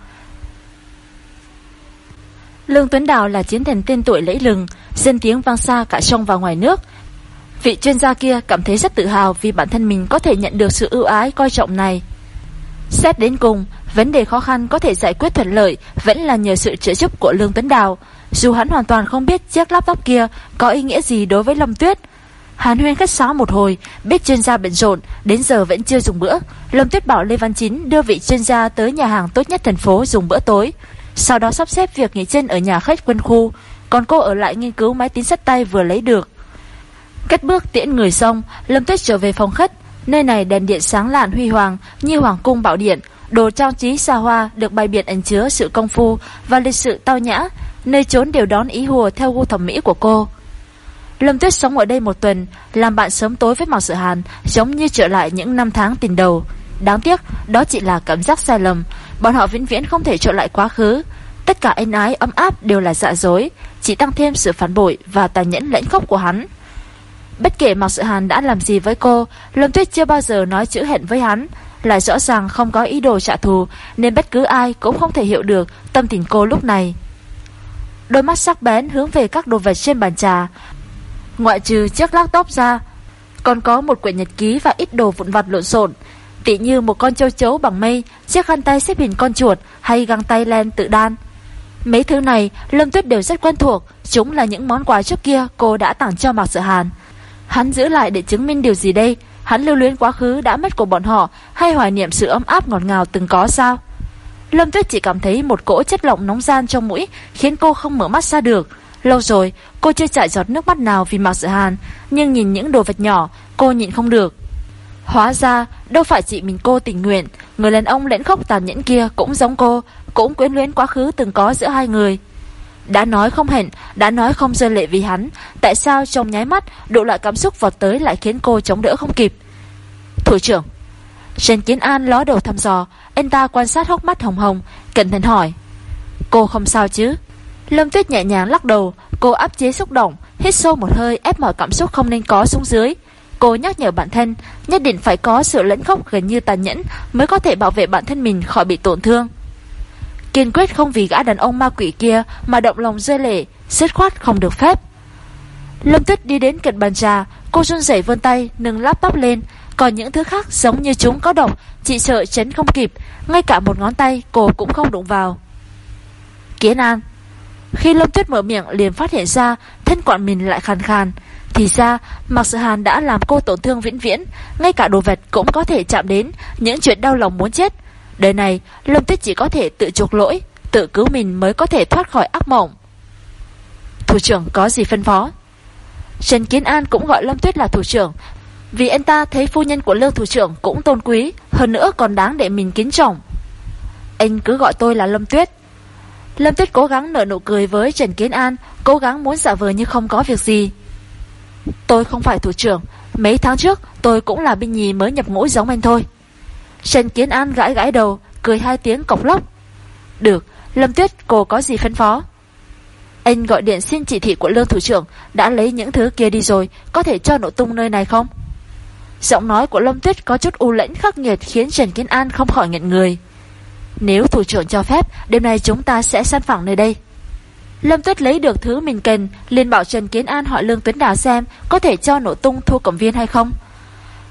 Lương Tuấn Đào là chiến thần tên tuổi lẫy lừng, dân tiếng vang xa cả trong và ngoài nước. Vị chuyên gia kia cảm thấy rất tự hào vì bản thân mình có thể nhận được sự ưu ái coi trọng này. Xét đến cùng, vấn đề khó khăn có thể giải quyết thuận lợi vẫn là nhờ sự trợ giúp của Lương tấn Đào, dù hắn hoàn toàn không biết chiếc laptop kia có ý nghĩa gì đối với Lâm Tuyết. Hàn Huyên khách sáo một hồi, biết chuyên gia bận rộn, đến giờ vẫn chưa dùng bữa. Lâm Tuyết bảo Lê Văn Chín đưa vị chuyên gia tới nhà hàng tốt nhất thành phố dùng bữa tối. Sau đó sắp xếp việc nghỉ chân ở nhà khách quân khu Còn cô ở lại nghiên cứu máy tính sắt tay vừa lấy được Cất bước tiễn người xong Lâm Tuyết trở về phòng khách Nơi này đèn điện sáng lạn huy hoàng, Như hoàng cung bảo điện. Đồ trang trí xa hoa được bày biện ẩn chứa sự công phu Và lịch sự tao nhã, Nơi trốn đều đón ý hùa theo gu thẩm mỹ của cô. Lâm Tuyết sống ở đây một tuần, Làm bạn sớm tối với Mạc Sự Hàn, Giống như trở lại những năm tháng tình đầu. Đáng tiếc, đó chỉ là cảm giác sai lầm. Bọn họ vĩnh viễn không thể trở lại quá khứ. Tất cả ân ái, ấm áp đều là dạ dối, Chỉ tăng thêm sự phản bội Và tàn nhẫn lãnh khốc của hắn. Bất kể Mạc Sự Hàn đã làm gì với cô Lâm Tuyết chưa bao giờ nói chữ hẹn với hắn. Lại rõ ràng không có ý đồ trả thù Nên bất cứ ai cũng không thể hiểu được Tâm tình cô lúc này. Đôi mắt sắc bén hướng về các đồ vật trên bàn trà. Ngoại trừ chiếc laptop ra Còn có một quyển nhật ký Và ít đồ vụn vặt lộn xộn. Tỉ như một con châu chấu bằng mây, chiếc khăn tay xếp hình con chuột hay găng tay len tự đan. Mấy thứ này Lâm Tuyết đều rất quen thuộc, chúng là những món quà trước kia cô đã tặng cho Mạc Sự Hàn. Hắn giữ lại để chứng minh điều gì đây? Hắn lưu luyến quá khứ đã mất của bọn họ hay hoài niệm sự ấm áp ngọt ngào từng có sao? Lâm Tuyết chỉ cảm thấy một cỗ chất lỏng nóng gian trong mũi khiến cô không mở mắt ra được. Lâu rồi, cô chưa chảy giọt nước mắt nào vì Mạc Sở Hàn, nhưng nhìn những đồ vật nhỏ, cô nhịn không được. Hóa ra, đâu phải chị mình cô tình nguyện, người đàn ông lẫn khóc tàn nhẫn kia cũng giống cô, cũng quyến luyến quá khứ từng có giữa hai người. Đã nói không hẹn, đã nói không rơi lệ vì hắn, tại sao trong nháy mắt độ loại cảm xúc vọt tới lại khiến cô chống đỡ không kịp? Thủ trưởng Trần Kiến An ló đầu thăm dò, anh ta quan sát hốc mắt hồng hồng, cẩn thận hỏi. Cô không sao chứ? Lâm Tuyết nhẹ nhàng lắc đầu, cô áp chế xúc động, hít sâu một hơi ép mọi cảm xúc không nên có xuống dưới. Cô nhắc nhở bản thân Nhất định phải có sự lẫn khóc gần như tàn nhẫn Mới có thể bảo vệ bản thân mình khỏi bị tổn thương Kiên quyết không vì gã đàn ông ma quỷ kia Mà động lòng rơi lệ Xết khoát không được phép. Lâm Tuyết đi đến cạnh bàn trà Cô run rẩy vươn tay nâng laptop lên. Còn những thứ khác giống như chúng có độc Chị sợ chấn không kịp. Ngay cả một ngón tay cô cũng không đụng vào. Kiến An. Khi Lâm Tuyết mở miệng liền phát hiện ra Thân quản mình lại khàn khàn. Thì ra, Mạc Sự Hàn đã làm cô tổn thương vĩnh viễn, ngay cả đồ vật cũng có thể chạm đến. Những chuyện đau lòng muốn chết. Đời này, Lâm Tuyết chỉ có thể tự chuộc lỗi, tự cứu mình mới có thể thoát khỏi ác mộng. Thủ trưởng có gì phân phó? Trần Kiến An cũng gọi Lâm Tuyết là thủ trưởng, vì anh ta thấy phu nhân của Lương thủ trưởng cũng tôn quý, hơn nữa còn đáng để mình kính trọng. Anh cứ gọi tôi là Lâm Tuyết. Lâm Tuyết cố gắng nở nụ cười với Trần Kiến An, cố gắng muốn giả vờ như không có việc gì. Tôi không phải thủ trưởng Mấy tháng trước tôi cũng là binh nhì mới nhập ngũ giống anh thôi Trần Kiến An gãi gãi đầu Cười hai tiếng cọc lóc. Được Lâm Tuyết cô có gì phân phó? Anh gọi điện xin chỉ thị của lương thủ trưởng Đã lấy những thứ kia đi rồi Có thể cho nổ tung nơi này không? Giọng nói của Lâm Tuyết có chút u lãnh khắc nghiệt Khiến Trần Kiến An không khỏi nhận người. Nếu thủ trưởng cho phép Đêm nay chúng ta sẽ săn phẳng nơi đây. Lâm Tuyết lấy được thứ mình cần, liền bảo Trần Kiến An hỏi Lương Tuấn Đào xem có thể cho nổ tung thu cổng viên hay không.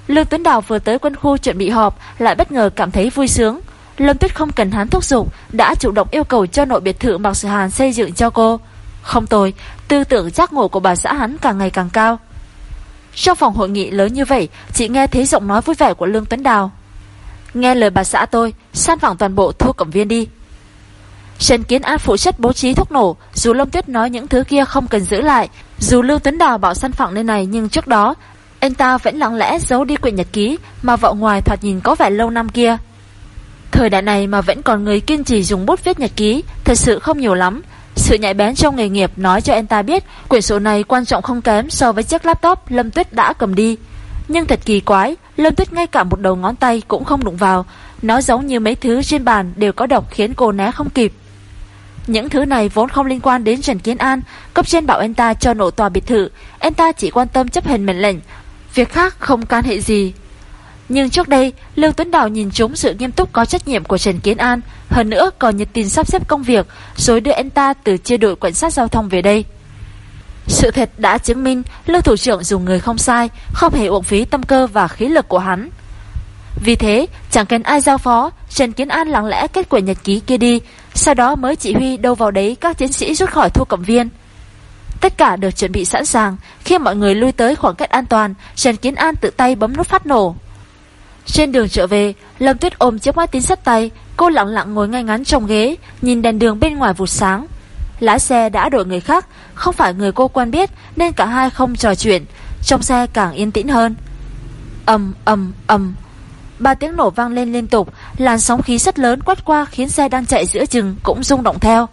Lương Tuấn Đào vừa tới quân khu chuẩn bị họp, lại bất ngờ cảm thấy vui sướng. Lâm Tuyết không cần hắn thúc giục, đã chủ động yêu cầu cho nội biệt thự Mạc Sự Hàn xây dựng cho cô. Không tồi, tư tưởng giác ngộ của bà xã hắn càng ngày càng cao. Trong phòng hội nghị lớn như vậy, chị nghe thấy giọng nói vui vẻ của Lương Tuấn Đào. Nghe lời bà xã tôi, san phẳng toàn bộ thu cẩm viên đi. Trần Kiến An phụ trách bố trí thuốc nổ, dù Lâm Tuyết nói những thứ kia không cần giữ lại, dù Lương Tuấn Đào bảo săn phẳng nơi này nhưng trước đó, anh ta vẫn lặng lẽ giấu đi quyển nhật ký mà vợ ngoài thoạt nhìn có vẻ lâu năm kia. Thời đại này mà vẫn còn người kiên trì dùng bút viết nhật ký, thật sự không nhiều lắm. Sự nhạy bén trong nghề nghiệp nói cho anh ta biết quyển sổ này quan trọng không kém so với chiếc laptop Lâm Tuyết đã cầm đi. Nhưng thật kỳ quái, Lâm Tuyết ngay cả một đầu ngón tay cũng không đụng vào. Nó giống như mấy thứ trên bàn đều có độc khiến cô né không kịp. Những thứ này vốn không liên quan đến Trần Kiến An, cấp trên bảo anh ta cho nổ tòa biệt thự, anh ta chỉ quan tâm chấp hành mệnh lệnh, việc khác không can hệ gì. Nhưng trước đây, Lương Tuấn Đào nhìn trúng sự nghiêm túc có trách nhiệm của Trần Kiến An, hơn nữa còn nhiệt tình sắp xếp công việc, rồi đưa anh ta từ chia đội cảnh sát giao thông về đây. Sự thật đã chứng minh Lương Thủ trưởng dùng người không sai, không hề uổng phí tâm cơ và khí lực của hắn. Vì thế, chẳng cần ai giao phó, Trần Kiến An lặng lẽ kết quả nhật ký kia đi, sau đó mới chỉ huy đâu vào đấy các chiến sĩ rút khỏi thu cẩm viên. Tất cả được chuẩn bị sẵn sàng, khi mọi người lui tới khoảng cách an toàn, Trần Kiến An tự tay bấm nút phát nổ. Trên đường trở về, Lâm Tuyết ôm chiếc máy tính sắt tay, cô lặng lặng ngồi ngay ngắn trong ghế, nhìn đèn đường bên ngoài vụt sáng. Lái xe đã đổi người khác, không phải người cô quen biết nên cả hai không trò chuyện, trong xe càng yên tĩnh hơn. Ầm ầm ầm. Ba tiếng nổ vang lên liên tục, làn sóng khí rất lớn quét qua khiến xe đang chạy giữa chừng cũng rung động theo.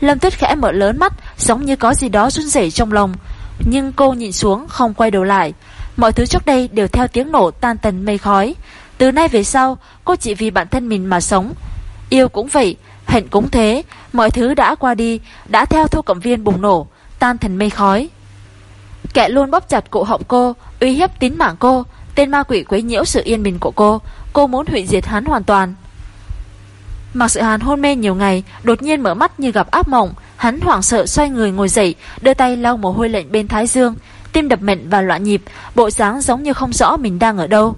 Lâm Tuyết khẽ mở lớn mắt, giống như có gì đó run rẩy trong lòng, nhưng cô nhìn xuống không quay đầu lại. Mọi thứ trước đây đều theo tiếng nổ tan tần mây khói. Từ nay về sau, cô chỉ vì bản thân mình mà sống. Yêu cũng vậy, hạnh cũng thế, mọi thứ đã qua đi, đã theo thu cẩm viên bùng nổ, tan thành mây khói. Kẻ luôn bóp chặt cổ họng cô, uy hiếp tín mạng cô, tên ma quỷ quấy nhiễu sự yên bình của cô, cô muốn hủy diệt hắn hoàn toàn. Mặc Sự Hàn hôn mê nhiều ngày, đột nhiên mở mắt như gặp ác mộng, hắn hoảng sợ xoay người ngồi dậy, đưa tay lau mồ hôi lạnh bên thái dương, tim đập mạnh và loạn nhịp, bộ dáng giống như không rõ mình đang ở đâu.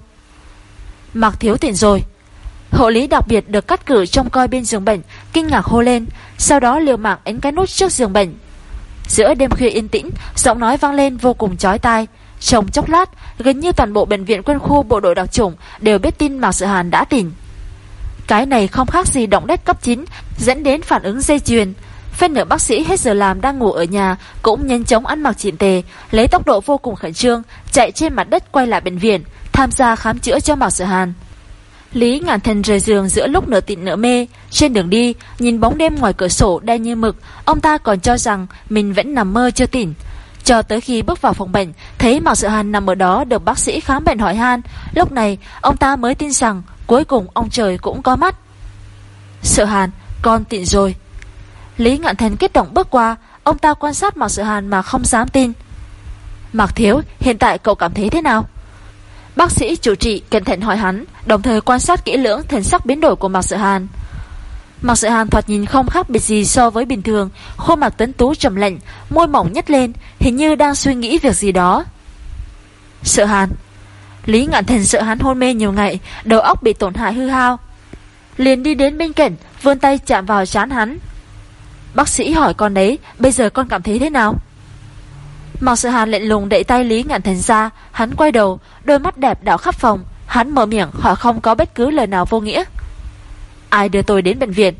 Mạc thiếu tiền rồi. Hộ lý đặc biệt được cắt cử trông coi bên giường bệnh, kinh ngạc hô lên, sau đó liều mạng ấn cái nút trước giường bệnh. Giữa đêm khuya yên tĩnh, giọng nói vang lên vô cùng chói tai. Trong chốc lát, gần như toàn bộ bệnh viện quân khu bộ đội đặc chủng đều biết tin Mạc Sự Hàn đã tỉnh. Cái này không khác gì động đất cấp 9 dẫn đến phản ứng dây chuyền. Phân nữ bác sĩ hết giờ làm đang ngủ ở nhà cũng nhanh chóng ăn mặc chỉnh tề, lấy tốc độ vô cùng khẩn trương, chạy trên mặt đất quay lại bệnh viện, tham gia khám chữa cho Mạc Sở Hàn. Lý ngàn thần rời giường giữa lúc nửa tịnh nửa mê, trên đường đi, nhìn bóng đêm ngoài cửa sổ đen như mực, ông ta còn cho rằng mình vẫn nằm mơ chưa tỉnh. Cho tới khi bước vào phòng bệnh, thấy Mạc Sự Hàn nằm ở đó được bác sĩ khám bệnh hỏi han, lúc này ông ta mới tin rằng cuối cùng ông trời cũng có mắt. Sợ Hàn, con tỉnh rồi. Lý Ngạn Thần kích động bước qua, ông ta quan sát Mạc Sự Hàn mà không dám tin. Mạc Thiếu, hiện tại cậu cảm thấy thế nào? Bác sĩ chủ trị cẩn thận hỏi hắn, đồng thời quan sát kỹ lưỡng thần sắc biến đổi của Mạc Sự Hàn. Mạc Sự Hàn thoạt nhìn không khác biệt gì so với bình thường, khuôn mặt tuấn tú trầm lạnh, môi mỏng nhếch lên, hình như đang suy nghĩ việc gì đó. Sợ Hàn Lý Ngạn Thần sợ hắn hôn mê nhiều ngày, đầu óc bị tổn hại hư hao. Liền đi đến bên cạnh, vươn tay chạm vào chán hắn. Bác sĩ hỏi con đấy, bây giờ con cảm thấy thế nào? Mạc Sư Hàn lệnh lùng đẩy tay Lý Ngạn thành ra, hắn quay đầu, đôi mắt đẹp đảo khắp phòng, hắn mở miệng hỏi không có bất cứ lời nào vô nghĩa. Ai đưa tôi đến bệnh viện?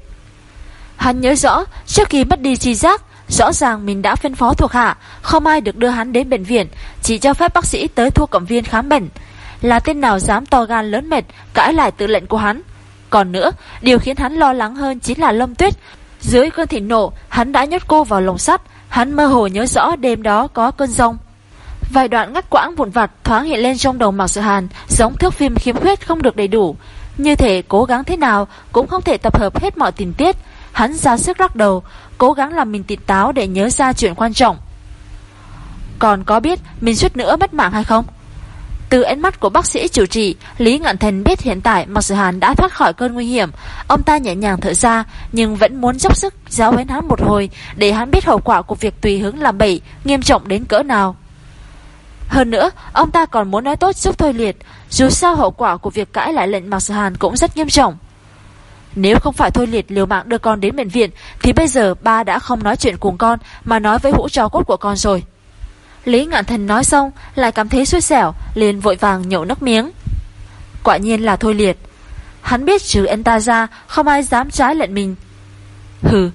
Hắn nhớ rõ, trước khi mất đi chi giác, rõ ràng mình đã phân phó thuộc hạ, không ai được đưa hắn đến bệnh viện, chỉ cho phép bác sĩ tới thu cẩm viên khám bệnh. Là tên nào dám to gan lớn mệt, cãi lại tự lệnh của hắn. Còn nữa, điều khiến hắn lo lắng hơn chính là Lâm Tuyết. Dưới cơn thịnh nộ, hắn đã nhốt cô vào lồng sắt, hắn mơ hồ nhớ rõ đêm đó có cơn rông. Vài đoạn ngắt quãng vụn vặt thoáng hiện lên trong đầu Mạc Sự Hàn, giống thước phim khiếm khuyết không được đầy đủ. Như thể cố gắng thế nào cũng không thể tập hợp hết mọi tình tiết. Hắn ra sức rắc đầu, cố gắng làm mình tỉnh táo để nhớ ra chuyện quan trọng. Còn có biết mình suýt nữa mất mạng hay không? Từ ánh mắt của bác sĩ chủ trị, Lý Ngạn Thần biết hiện tại Mạc Sử Hàn đã thoát khỏi cơn nguy hiểm. Ông ta nhẹ nhàng thở ra, nhưng vẫn muốn dốc sức giáo huấn hắn một hồi để hắn biết hậu quả của việc tùy hứng làm bậy nghiêm trọng đến cỡ nào. Hơn nữa, ông ta còn muốn nói tốt giúp Thôi Liệt, dù sao hậu quả của việc cãi lại lệnh Mạc Sử Hàn cũng rất nghiêm trọng. Nếu không phải Thôi Liệt liều mạng đưa con đến bệnh viện Thì bây giờ ba đã không nói chuyện cùng con Mà nói với hũ trò cốt của con rồi Lý Ngạn Thần nói xong, Lại cảm thấy xui xẻo, liền vội vàng nhổ nước miếng. Quả nhiên là Thôi Liệt. Hắn biết trừ anh ta ra, Không ai dám trái lệnh mình. Hừ,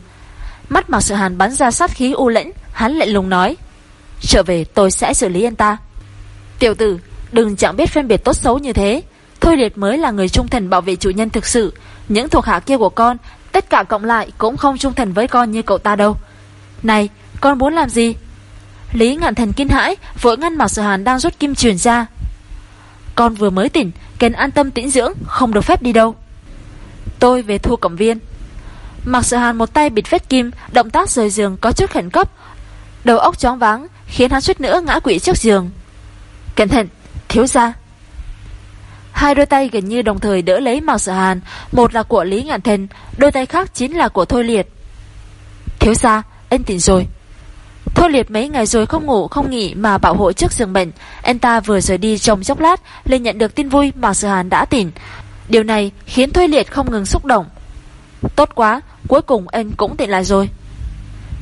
Mắt mặc Sự Hàn bắn ra sát khí u lĩnh, Hắn lại lùng nói, Trở về tôi sẽ xử lý anh ta. Tiểu tử, đừng chẳng biết phân biệt tốt xấu như thế. Thôi Liệt mới là người trung thần bảo vệ chủ nhân thực sự. Những thuộc hạ kia của con, Tất cả cộng lại cũng không trung thần với con như cậu ta đâu. Này, con muốn làm gì? Lý ngạn thần kinh hãi, Vội ngăn Mạc Sự Hàn đang rút kim truyền ra. Con vừa mới tỉnh, Cần an tâm tĩnh dưỡng, Không được phép đi đâu. Tôi về thu cổng viên. Mạc Sự Hàn một tay bịt vết kim, Động tác rời giường có chút khẩn cấp. Đầu óc chóng váng, Khiến hắn suýt nữa ngã quỵ trước giường. Cẩn thận, thiếu ra Hai đôi tay gần như đồng thời đỡ lấy Mạc Sở Hàn, Một là của Lý Ngạn Thần, Đôi tay khác chính là của Thôi Liệt. Thiếu ra anh tỉnh rồi. Thôi Liệt mấy ngày rồi không ngủ, không nghỉ Mà bảo hộ trước giường bệnh. Anh ta vừa rời đi trong chốc lát, liền nhận được tin vui Mạc Sở Hàn đã tỉnh Điều này khiến Thôi Liệt không ngừng xúc động. Tốt quá, Cuối cùng anh cũng tỉnh lại rồi.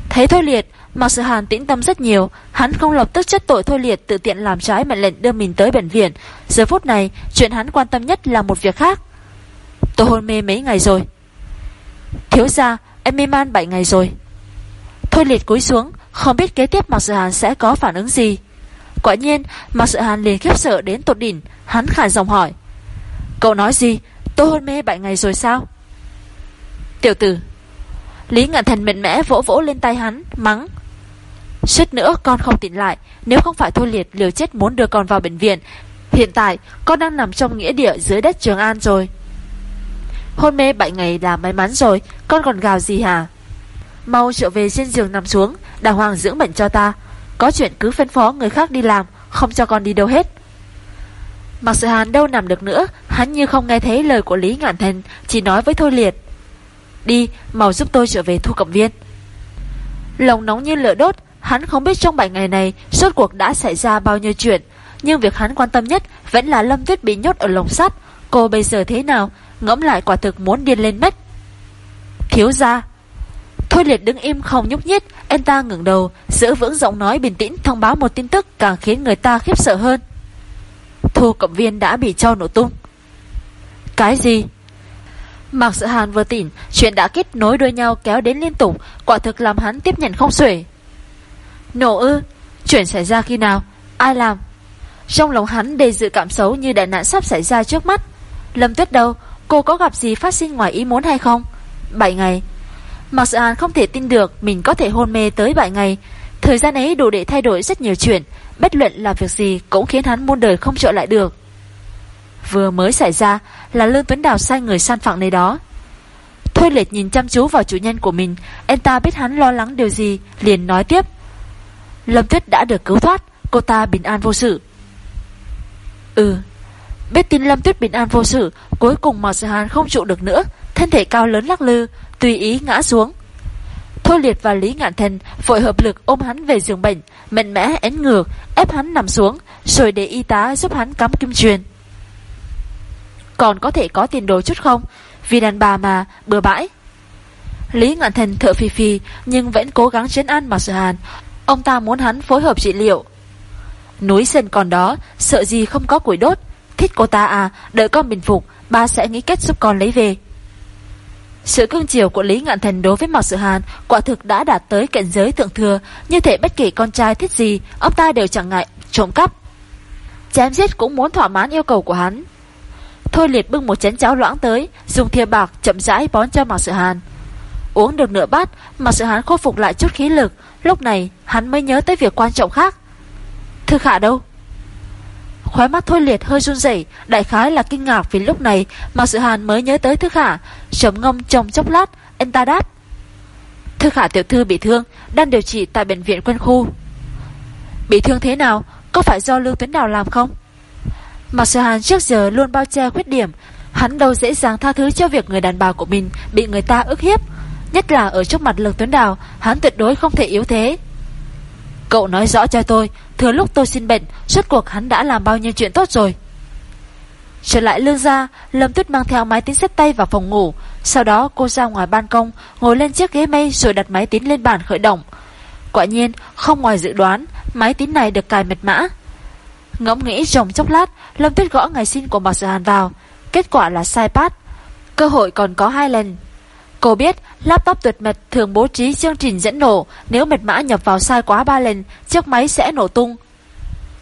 Thấy Thôi Liệt Mạc Sự Hàn tĩnh tâm rất nhiều, Hắn không lập tức chất tội Thôi Liệt tự tiện làm trái mệnh lệnh đưa mình tới bệnh viện. Giờ phút này, Chuyện hắn quan tâm nhất là một việc khác. Tôi hôn mê mấy ngày rồi. Thiếu ra em mê man 7 ngày rồi. Thôi Liệt cúi xuống không biết kế tiếp Mạc Sự Hàn sẽ có phản ứng gì. Quả nhiên, Mạc Sự Hàn liền khiếp sợ đến tột đỉnh, Hắn khải dòng hỏi. Cậu nói gì? Tôi hôn mê 7 ngày rồi sao? Tiểu tử, Lý Ngạn Thần mạnh mẽ vỗ vỗ lên tay hắn, Mắng. Suýt nữa con không tỉnh lại, Nếu không phải Thôi Liệt liều chết muốn đưa con vào bệnh viện, Hiện tại con đang nằm trong nghĩa địa dưới đất Trường An rồi. Hôn mê 7 ngày là may mắn rồi, Con còn gào gì hả? Mau trở về trên giường nằm xuống Đàng hoàng dưỡng bệnh cho ta. Có chuyện cứ phân phó người khác đi làm, Không cho con đi đâu hết. Mặc sự hàn đâu nằm được nữa, Hắn như không nghe thấy lời của Lý Ngạn Thần, Chỉ nói với Thôi Liệt. Đi, mau giúp tôi trở về thu cộng viên. Lòng nóng như lửa đốt, Hắn không biết trong 7 ngày này Suốt cuộc đã xảy ra bao nhiêu chuyện, Nhưng việc hắn quan tâm nhất Vẫn là Lâm Tuyết bị nhốt ở lồng sắt. Cô bây giờ thế nào? Ngẫm lại quả thực muốn điên lên mất. Thiếu ra Thôi liệt đứng im không nhúc nhích. Anh ta ngừng đầu, Giữ vững giọng nói bình tĩnh, Thông báo một tin tức càng khiến người ta khiếp sợ hơn. Thu cộng viên đã bị cho nổ tung. Cái gì? Mạc Sự Hàn vừa tỉnh, Chuyện đã kết nối đôi nhau kéo đến liên tục, Quả thực làm hắn tiếp nhận không xuể. Nổ ư? Chuyện xảy ra khi nào? Ai làm? Trong lòng hắn đầy dự cảm xấu như đại nạn sắp xảy ra trước mắt. Lâm tuyết đâu? Cô có gặp gì phát sinh ngoài ý muốn hay không? 7 ngày Mạc Sự Hàn không thể tin được Mình có thể hôn mê tới 7 ngày Thời gian ấy đủ để thay đổi rất nhiều chuyện. Bất luận là việc gì cũng khiến hắn muôn đời không trở lại được. Vừa mới xảy ra là Lương Tuấn Đào sai người san phẳng nơi đó. Thôi lệch nhìn chăm chú vào chủ nhân của mình, Anh ta biết hắn lo lắng điều gì, Liền nói tiếp. Lâm Tuyết đã được cứu thoát, Cô ta bình an vô sự. Ừ Biết tin Lâm Tuyết bình an vô sự, Cuối cùng Mạc Sự Hàn không trụ được nữa, Thân thể cao lớn lắc lư Tùy ý ngã xuống. Thôi Liệt và Lý Ngạn Thần vội hợp lực ôm hắn về giường bệnh, Mạnh mẽ ấn ngược, Ép hắn nằm xuống, Rồi để y tá giúp hắn cắm kim truyền. Còn có thể có tiền đồ chút không? Vì đàn bà mà, bừa bãi. Lý Ngạn Thần thợ phì phì, Nhưng vẫn cố gắng chấn an Mạc Sở Hàn. Ông ta muốn hắn phối hợp trị liệu. Núi sân còn đó, Sợ gì không có củi đốt. Thích cô ta à Đợi con bình phục, Ba sẽ nghĩ cách giúp con lấy về sự cương chiều của Lý Ngạn Thần đối với Mạc Sự Hàn quả thực đã đạt tới cảnh giới thượng thừa, như thể bất kỳ con trai thích gì, ông ta đều chẳng ngại trộm cắp. Chém giết cũng muốn thỏa mãn yêu cầu của hắn. Thôi liệt bưng một chén cháo loãng tới Dùng thìa bạc chậm rãi bón cho Mạc Sự Hàn. Uống được nửa bát Mạc Sự Hàn khôi phục lại chút khí lực. Lúc này hắn mới nhớ tới việc quan trọng khác. Thư khả đâu? Khói mắt thôi liệt hơi run rẩy, Đại khái là kinh ngạc vì lúc này Mạc Sự Hàn mới nhớ tới Thư khả Chấm ngâm trong chốc lát, Anh ta đáp. Thư khả tiểu thư bị thương, Đang điều trị tại bệnh viện quân khu. Bị thương thế nào, Có phải do Lương Tuấn Đào làm không? Mạc Sở Hàn trước giờ luôn bao che khuyết điểm, Hắn đâu dễ dàng tha thứ cho việc người đàn bà của mình Bị người ta ức hiếp. Nhất là ở trước mặt Lương Tuấn Đào, Hắn tuyệt đối không thể yếu thế. Cậu nói rõ cho tôi Thừa lúc tôi xin bệnh Suốt cuộc hắn đã làm bao nhiêu chuyện tốt rồi Trở lại lương ra, Lâm Tuyết mang theo máy tính xếp tay vào phòng ngủ. Sau đó cô ra ngoài ban công, ngồi lên chiếc ghế mây rồi đặt máy tính lên bàn khởi động. Quả nhiên, không ngoài dự đoán, máy tính này được cài mật mã. Ngẫm nghĩ rồng chốc lát, Lâm Tuyết gõ ngày sinh của Mạc Sở Hàn vào. Kết quả là sai pass. Cơ hội còn có hai lần. Cô biết laptop tuyệt mật thường bố trí chương trình dẫn nổ, nếu mật mã nhập vào sai quá 3 lần, chiếc máy sẽ nổ tung.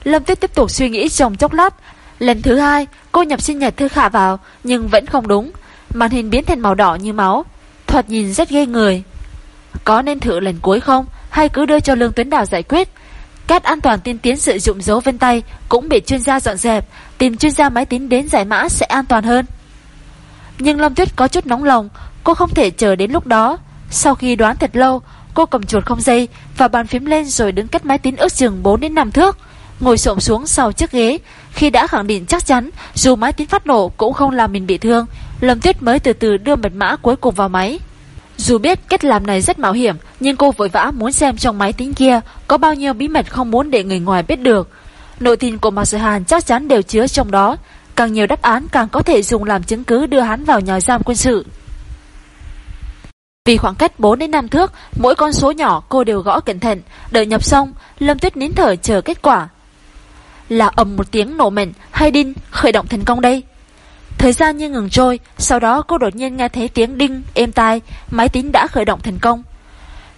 Lâm Tuyết tiếp tục suy nghĩ trong chốc lát. Lần thứ hai, cô nhập sinh nhật Thư Khả vào, nhưng vẫn không đúng. Màn hình biến thành màu đỏ như máu, thoạt nhìn rất ghê người. Có nên thử lần cuối không, hay cứ đưa cho Lương Tuấn Đào giải quyết? Cách an toàn tiên tiến sử dụng dấu vân tay cũng bị chuyên gia dọn dẹp, tìm chuyên gia máy tính đến giải mã sẽ an toàn hơn. Nhưng Lâm Tuyết có chút nóng lòng, cô không thể chờ đến lúc đó. Sau khi đoán thật lâu, cô cầm chuột không dây và bàn phím lên rồi đứng cách máy tính ước chừng 4 đến 5 thước, ngồi xổm xuống sau chiếc ghế. Khi đã khẳng định chắc chắn, dù máy tính phát nổ cũng không làm mình bị thương, Lâm Tuyết mới từ từ đưa mật mã cuối cùng vào máy. Dù biết cách làm này rất mạo hiểm, nhưng cô vội vã muốn xem trong máy tính kia có bao nhiêu bí mật không muốn để người ngoài biết được. Nội tin của Mạc Sở Hàn chắc chắn đều chứa trong đó, càng nhiều đáp án càng có thể dùng làm chứng cứ đưa hắn vào nhà giam quân sự. Vì khoảng cách 4 đến 5 thước, mỗi con số nhỏ cô đều gõ cẩn thận, đợi nhập xong, Lâm Tuyết nín thở chờ kết quả. Là ầm một tiếng nổ mạnh hay đinh khởi động thành công đây? Thời gian như ngừng trôi, sau đó cô đột nhiên nghe thấy tiếng đinh, êm tai, máy tính đã khởi động thành công.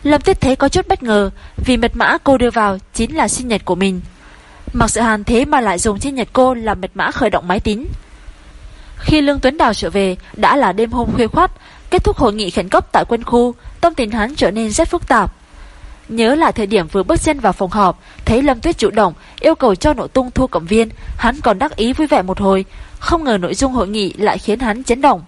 Lâm Tuyết thấy có chút bất ngờ, vì mật mã cô đưa vào chính là sinh nhật của mình. Mặc sự hàn thế mà lại dùng sinh nhật cô làm mật mã khởi động máy tính. Khi Lương Tuấn Đào trở về, đã là đêm hôm khuya khoát, kết thúc hội nghị khẩn cấp tại quân khu, tâm tình hắn trở nên rất phức tạp. Nhớ lại thời điểm vừa bước chân vào phòng họp, thấy Lâm Tuyết chủ động yêu cầu cho nội tung thu cộng viên, hắn còn đắc ý vui vẻ một hồi, không ngờ nội dung hội nghị lại khiến hắn chấn động.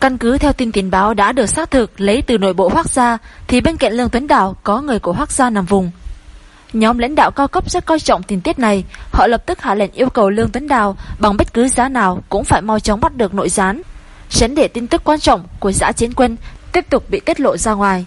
Căn cứ theo tin tình báo đã được xác thực lấy từ nội bộ Hoác Gia, thì bên cạnh Lương Tuấn Đào có người của Hoác Gia nằm vùng. Nhóm lãnh đạo cao cấp rất coi trọng tình tiết này, họ lập tức hạ lệnh yêu cầu Lương Tuấn Đào bằng bất cứ giá nào cũng phải mau chóng bắt được nội gián, tránh để tin tức quan trọng của giã chiến quân tiếp tục bị tiết lộ ra ngoài.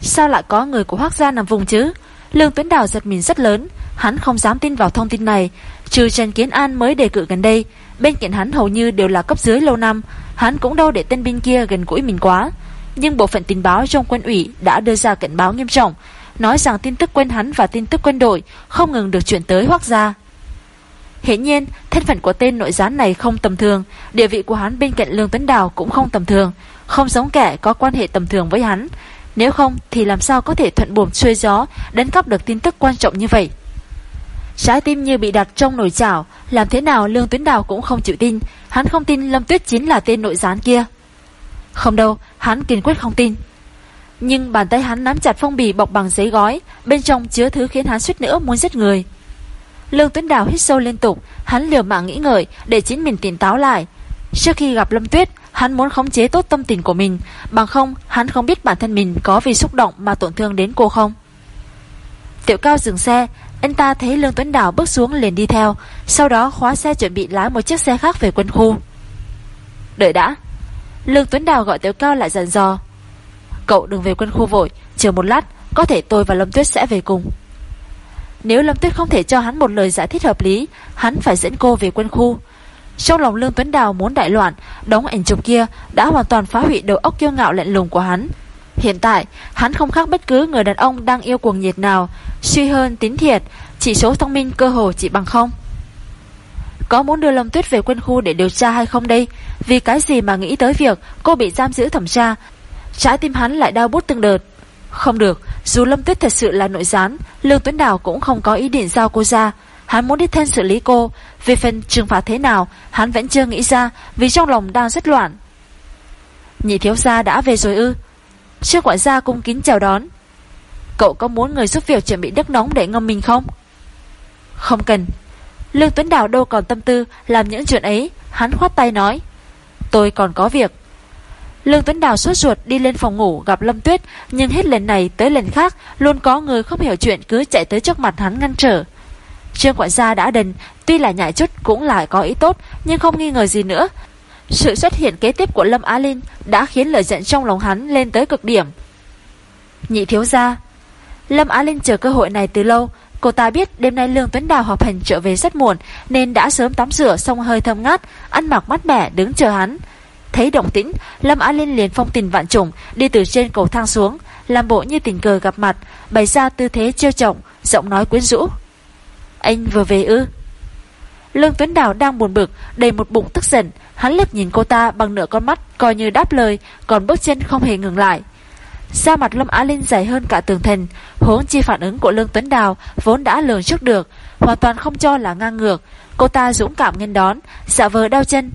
Sao lại có người của Hoác Gia nằm vùng chứ? Lương Tuấn Đào giật mình rất lớn, hắn không dám tin vào thông tin này, trừ Trần Kiến An mới đề cử gần đây, bên cạnh hắn hầu như đều là cấp dưới lâu năm, hắn cũng đâu để tên binh kia gần gũi mình quá. Nhưng bộ phận tình báo trong quân ủy đã đưa ra cảnh báo nghiêm trọng, nói rằng tin tức quân hắn và tin tức quân đội không ngừng được chuyển tới Hoác Gia. Hiển nhiên, thân phận của tên nội gián này không tầm thường, địa vị của hắn bên cạnh Lương Tuấn Đào cũng không tầm thường, không giống kẻ có quan hệ tầm thường với hắn. Nếu không thì làm sao có thể thuận buồm xuôi gió đánh cắp được tin tức quan trọng như vậy. Trái tim như bị đặt trong nồi chảo, làm thế nào Lương Tuấn Đào cũng không chịu tin, hắn không tin Lâm Tuyết chính là tên nội gián kia. Không đâu, hắn kiên quyết không tin. Nhưng bàn tay hắn nắm chặt phong bì bọc bằng giấy gói, bên trong chứa thứ khiến hắn suýt nữa muốn giết người. Lương Tuấn Đào hít sâu liên tục, hắn liều mạng nghĩ ngợi để chính mình tỉnh táo lại. Trước khi gặp Lâm Tuyết, hắn muốn khống chế tốt tâm tình của mình, bằng không hắn không biết bản thân mình có vì xúc động mà tổn thương đến cô không. Tiểu Cao dừng xe, anh ta thấy Lương Tuấn Đào bước xuống liền đi theo, sau đó khóa xe chuẩn bị lái một chiếc xe khác về quân khu. Đợi đã. Lương Tuấn Đào gọi Tiểu Cao lại dặn dò. Cậu đừng về quân khu vội, chờ một lát, có thể tôi và Lâm Tuyết sẽ về cùng. Nếu Lâm Tuyết không thể cho hắn một lời giải thích hợp lý, hắn phải dẫn cô về quân khu. Trong lòng Lương Tuấn Đào muốn đại loạn, đóng ảnh chụp kia đã hoàn toàn phá hủy đầu óc kiêu ngạo lạnh lùng của hắn. Hiện tại, hắn không khác bất cứ người đàn ông đang yêu cuồng nhiệt nào, suy hơn tín thiệt, chỉ số thông minh cơ hồ chỉ bằng không. Có muốn đưa Lâm Tuyết về quân khu để điều tra hay không đây? Vì cái gì mà nghĩ tới việc cô bị giam giữ thẩm tra? Trái tim hắn lại đau bút từng đợt. Không được, dù Lâm Tuyết thật sự là nội gián, Lương Tuấn Đào cũng không có ý định giao cô ra. Hắn muốn đi thân xử lý cô. Về phần trừng phạt thế nào, hắn vẫn chưa nghĩ ra vì trong lòng đang rất loạn. Nhị thiếu gia đã về rồi ư? Trước quản gia cung kính chào đón. Cậu có muốn người giúp việc chuẩn bị đất nóng để ngâm mình không? Không cần. Lương Tuấn Đào đâu còn tâm tư làm những chuyện ấy, hắn khoát tay nói. Tôi còn có việc. Lương Tuấn Đào sốt ruột đi lên phòng ngủ gặp Lâm Tuyết, nhưng hết lần này tới lần khác luôn có người không hiểu chuyện cứ chạy tới trước mặt hắn ngăn trở. Trương quản gia đã đần, tuy là nhại chút cũng lại có ý tốt, nhưng không nghi ngờ gì nữa. Sự xuất hiện kế tiếp của Lâm Á Linh đã khiến lời giận trong lòng hắn lên tới cực điểm. Nhị thiếu gia Lâm Á Linh chờ cơ hội này từ lâu, Cô ta biết đêm nay Lương Tuấn Đào họp hành trở về rất muộn Nên đã sớm tắm rửa xong hơi thơm ngát Ăn mặc mát mẻ đứng chờ hắn Thấy động tĩnh, Lâm Á Linh liền phong tình vạn trùng, Đi từ trên cầu thang xuống, Làm bộ như tình cờ gặp mặt, Bày ra tư thế trêu trọng Giọng nói quyến rũ. Anh vừa về ư? Lương Tuấn Đào đang buồn bực, Đầy một bụng tức giận, Hắn liếc nhìn cô ta bằng nửa con mắt, Coi như đáp lời, Còn bước chân không hề ngừng lại. Da mặt Lâm Á Linh dày hơn cả tường thành Huống chi phản ứng của Lương Tuấn Đào Vốn đã lường trước được, Hoàn toàn không cho là ngang ngược. Cô ta dũng cảm nghênh đón Dạ vờ đau chân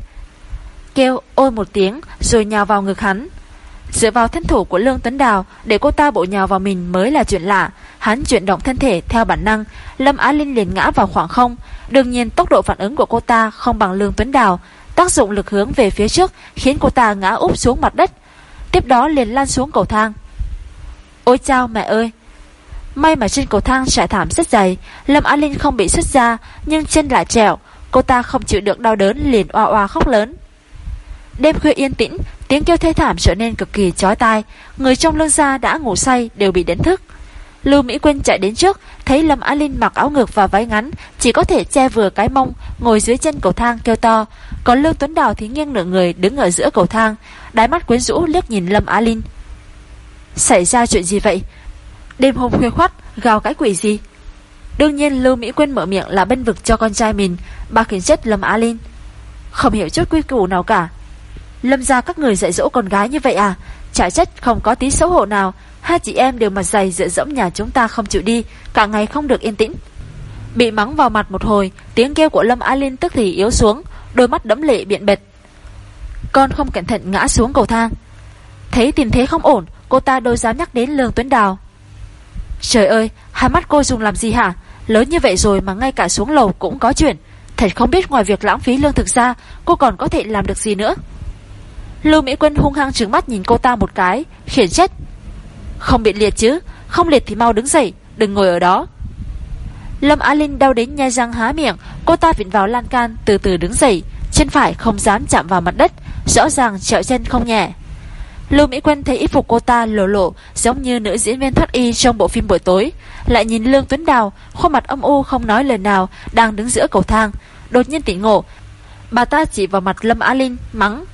Kêu ôi một tiếng, Rồi nhào vào ngực hắn. Dựa vào thân thủ của Lương Tuấn Đào, Để cô ta bộ nhào vào mình mới là chuyện lạ. Hắn chuyển động thân thể theo bản năng, Lâm Á Linh liền ngã vào khoảng không. Đương nhiên tốc độ phản ứng của cô ta không bằng Lương Tuấn Đào. Tác dụng lực hướng về phía trước Khiến cô ta ngã úp xuống mặt đất. Tiếp đó liền lan xuống cầu thang. Ôi chao mẹ ơi! May mà trên cầu thang trải thảm rất dày, Lâm Á Linh không bị xuất ra, Nhưng chân lại trèo Cô ta không chịu được đau đớn liền oa oa khóc lớn. Đêm khuya yên tĩnh, Tiếng kêu thê thảm trở nên cực kỳ chói tai. Người trong lương gia đã ngủ say, đều bị đánh thức. Lưu Mỹ Quyên chạy đến trước, Thấy Lâm Á Linh mặc áo ngực và váy ngắn, Chỉ có thể che vừa cái mông, Ngồi dưới chân cầu thang kêu to. Còn lưu Tuấn Đào thì nghiêng nửa người, đứng ở giữa cầu thang, Đáy mắt quyến rũ liếc nhìn Lâm Á Linh. Xảy ra chuyện gì vậy? Đêm hôm khuya khoắt, Gào cái quỷ gì? Đương nhiên, Lưu Mỹ Quyên mở miệng là bên vực cho con trai mình Bà khiến chết Lâm Á Linh. Không hiểu chút quy củ nào cả Lâm ra các người dạy dỗ con gái như vậy à? Chả trách không có tí xấu hổ nào. Hai chị em đều mặt dày dựa dẫm nhà chúng ta không chịu đi, Cả ngày không được yên tĩnh. Bị mắng vào mặt một hồi, Tiếng kêu của Lâm A Linh tức thì yếu xuống, Đôi mắt đẫm lệ biện bệt. Con không cẩn thận ngã xuống cầu thang. Thấy tình thế không ổn, Cô ta đâu dám nhắc đến Lương Tuấn Đào. Trời ơi, Hai mắt cô dùng làm gì hả? Lớn như vậy rồi mà ngay cả xuống lầu cũng có chuyện. Thật không biết ngoài việc lãng phí lương thực ra, Cô còn có thể làm được gì nữa. Lưu Mỹ Quân hung hăng trứng mắt nhìn cô ta một cái, Khiển trách. Không bị liệt chứ, Không liệt thì mau đứng dậy, Đừng ngồi ở đó. Lâm Á Linh đau đến nhai răng há miệng, Cô ta vịn vào lan can, từ từ đứng dậy, Chân phải không dám chạm vào mặt đất, Rõ ràng trẹo chân không nhẹ. Lưu Mỹ Quân thấy y phục cô ta lộ lộ, Giống như nữ diễn viên thoát y trong bộ phim buổi tối, Lại nhìn Lương Tuấn Đào, Khuôn mặt âm u không nói lời nào, Đang đứng giữa cầu thang, Đột nhiên tỉnh ngộ. Bà ta chỉ vào mặt Lâm Á Linh, mắng.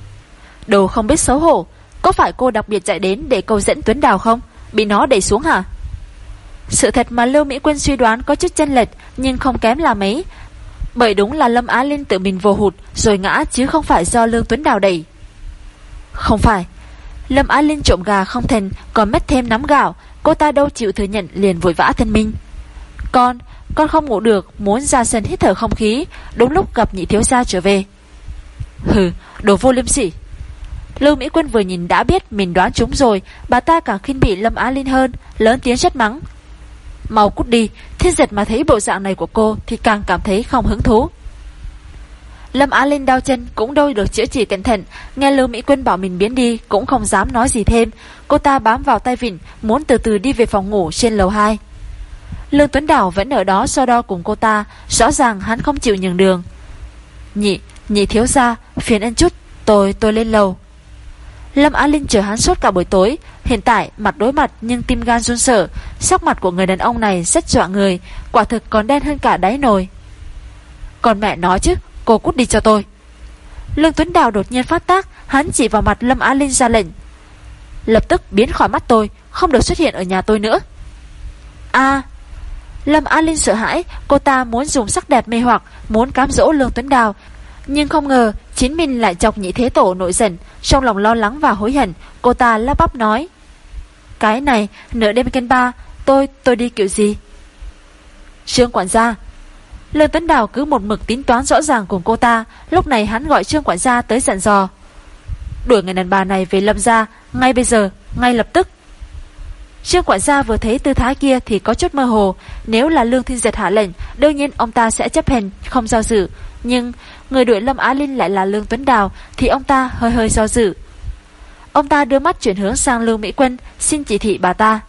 Đồ không biết xấu hổ. Có phải cô đặc biệt chạy đến để câu dẫn Tuấn Đào không? Bị nó đẩy xuống hả? Sự thật mà Lưu Mỹ Quân suy đoán có chút chân lệch Nhưng không kém là mấy. Bởi đúng là Lâm Á Linh tự mình vô hụt Rồi ngã chứ không phải do Lương Tuấn Đào đẩy. Không phải. Lâm Á Linh trộm gà không thành Còn mất thêm nắm gạo. Cô ta đâu chịu thừa nhận liền vội vã thân minh Con, con không ngủ được Muốn ra sân hít thở không khí. Đúng lúc gặp nhị thiếu gia trở về. Hừ, đồ vô liêm sỉ. Lưu Mỹ Quân vừa nhìn đã biết mình đoán chúng rồi Bà ta càng khinh bị Lâm Á Linh hơn Lớn tiếng chất mắng. Mau cút đi Thiên diệt mà thấy bộ dạng này của cô Thì càng cảm thấy không hứng thú. Lâm Á Linh đau chân cũng đôi được chữa trị cẩn thận Nghe Lưu Mỹ Quân bảo mình biến đi Cũng không dám nói gì thêm. Cô ta bám vào tay vịn Muốn từ từ đi về phòng ngủ trên lầu 2 Lương Tuấn Đảo vẫn ở đó so đo cùng cô ta Rõ ràng hắn không chịu nhường đường. Nhị, nhị thiếu ra Phiền anh chút, tôi, tôi lên lầu. Lâm Á Linh chờ hắn suốt cả buổi tối. Hiện tại, mặt đối mặt, nhưng tim gan run sợ. Sắc mặt của người đàn ông này rất dọa người, Quả thực còn đen hơn cả đáy nồi. Còn mẹ nói chứ, Cô cút đi cho tôi. Lương Tuấn Đào đột nhiên phát tác, Hắn chỉ vào mặt Lâm Á Linh ra lệnh. Lập tức biến khỏi mắt tôi, Không được xuất hiện ở nhà tôi nữa. A, Lâm Á Linh sợ hãi, Cô ta muốn dùng sắc đẹp mê hoặc, Muốn cám dỗ Lương Tuấn Đào nhưng không ngờ chính mình lại chọc nhị thế tổ nổi giận Trong lòng lo lắng và hối hận Cô ta lắp bắp nói. Cái này nửa đêm kênh ba Tôi tôi đi kiểu gì? Trương quản gia. Lương tấn Đào cứ một mực tính toán rõ ràng cùng cô ta Lúc này hắn gọi Trương quản gia tới dặn dò. Đuổi người đàn bà này về lâm gia Ngay bây giờ, ngay lập tức. Trương quản gia vừa thấy tư thái kia Thì có chút mơ hồ Nếu là Lương Thiên Diệt hạ lệnh Đương nhiên ông ta sẽ chấp hành, không do dự nhưng, người đuổi Lâm Á Linh lại là Lương Tuấn Đào, Thì ông ta hơi hơi do dự. Ông ta đưa mắt chuyển hướng sang Lương Mỹ Quân, Xin chỉ thị bà ta.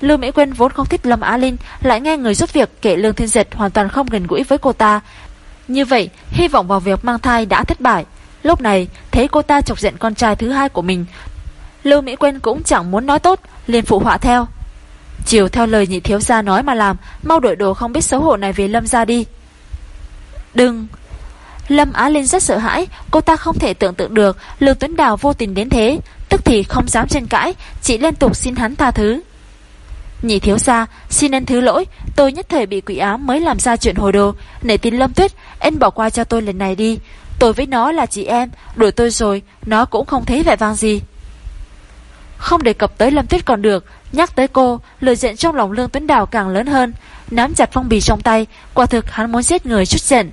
Lưu Mỹ Quyên vốn không thích Lâm Á Linh, Lại nghe người giúp việc kể Lương Thiên Diệt Hoàn toàn không gần gũi với cô ta. Như vậy, hy vọng vào việc mang thai đã thất bại. Lúc này, thấy cô ta chọc giận con trai thứ hai của mình, Lưu Mỹ Quyên cũng chẳng muốn nói tốt, liền phụ họa theo. Chiều theo lời nhị thiếu gia nói mà làm, Mau đổi đồ không biết xấu hổ này về Lâm ra đi. Đừng. Lâm Á Linh rất sợ hãi, Cô ta không thể tưởng tượng được Lương Tuấn Đào vô tình đến thế, Tức thì không dám tranh cãi, Chỉ liên tục xin hắn tha thứ. Nhị thiếu gia, xin anh thứ lỗi, Tôi nhất thời bị quỷ ám mới làm ra chuyện hồi đồ. Nể tin Lâm Tuyết, Anh bỏ qua cho tôi lần này đi. Tôi với nó là chị em, Đuổi tôi rồi, Nó cũng không thấy vẻ vang gì. Không đề cập tới Lâm Tuyết còn được, Nhắc tới cô, Lời giận trong lòng Lương Tuấn Đào càng lớn hơn. Nắm chặt phong bì trong tay, Quả thực hắn muốn giết người chút giận.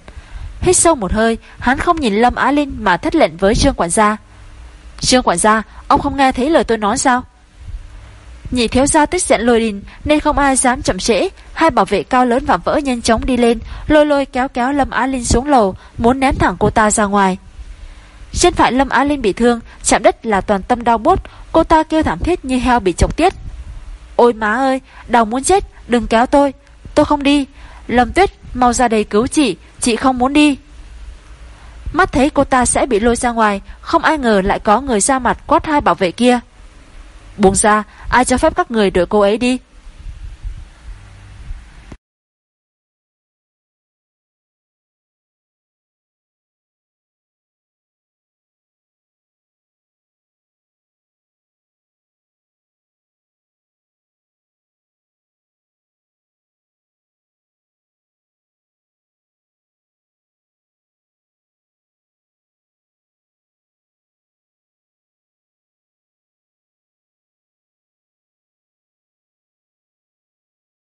Hít sâu một hơi, Hắn không nhìn Lâm Á Linh mà thất lệnh với Trương Quản gia. Trương Quản gia, Ông không nghe thấy lời tôi nói sao? Nhị thiếu gia tức giận lôi đình, Nên không ai dám chậm trễ. Hai bảo vệ cao lớn và vỡ nhanh chóng đi lên, Lôi lôi kéo kéo Lâm Á Linh xuống lầu, Muốn ném thẳng cô ta ra ngoài. Trên phải Lâm Á Linh bị thương, Chạm đất là toàn tâm đau bút. Cô ta kêu thảm thiết như heo bị chọc tiết. Ôi má ơi, Đau muốn chết, Đừng kéo tôi Tôi không đi. Lâm Tuyết, mau ra đây cứu chị. Chị không muốn đi. Mắt thấy cô ta sẽ bị lôi ra ngoài, Không ai ngờ lại có người ra mặt quát hai bảo vệ kia. Buông ra, Ai cho phép các người đuổi cô ấy đi?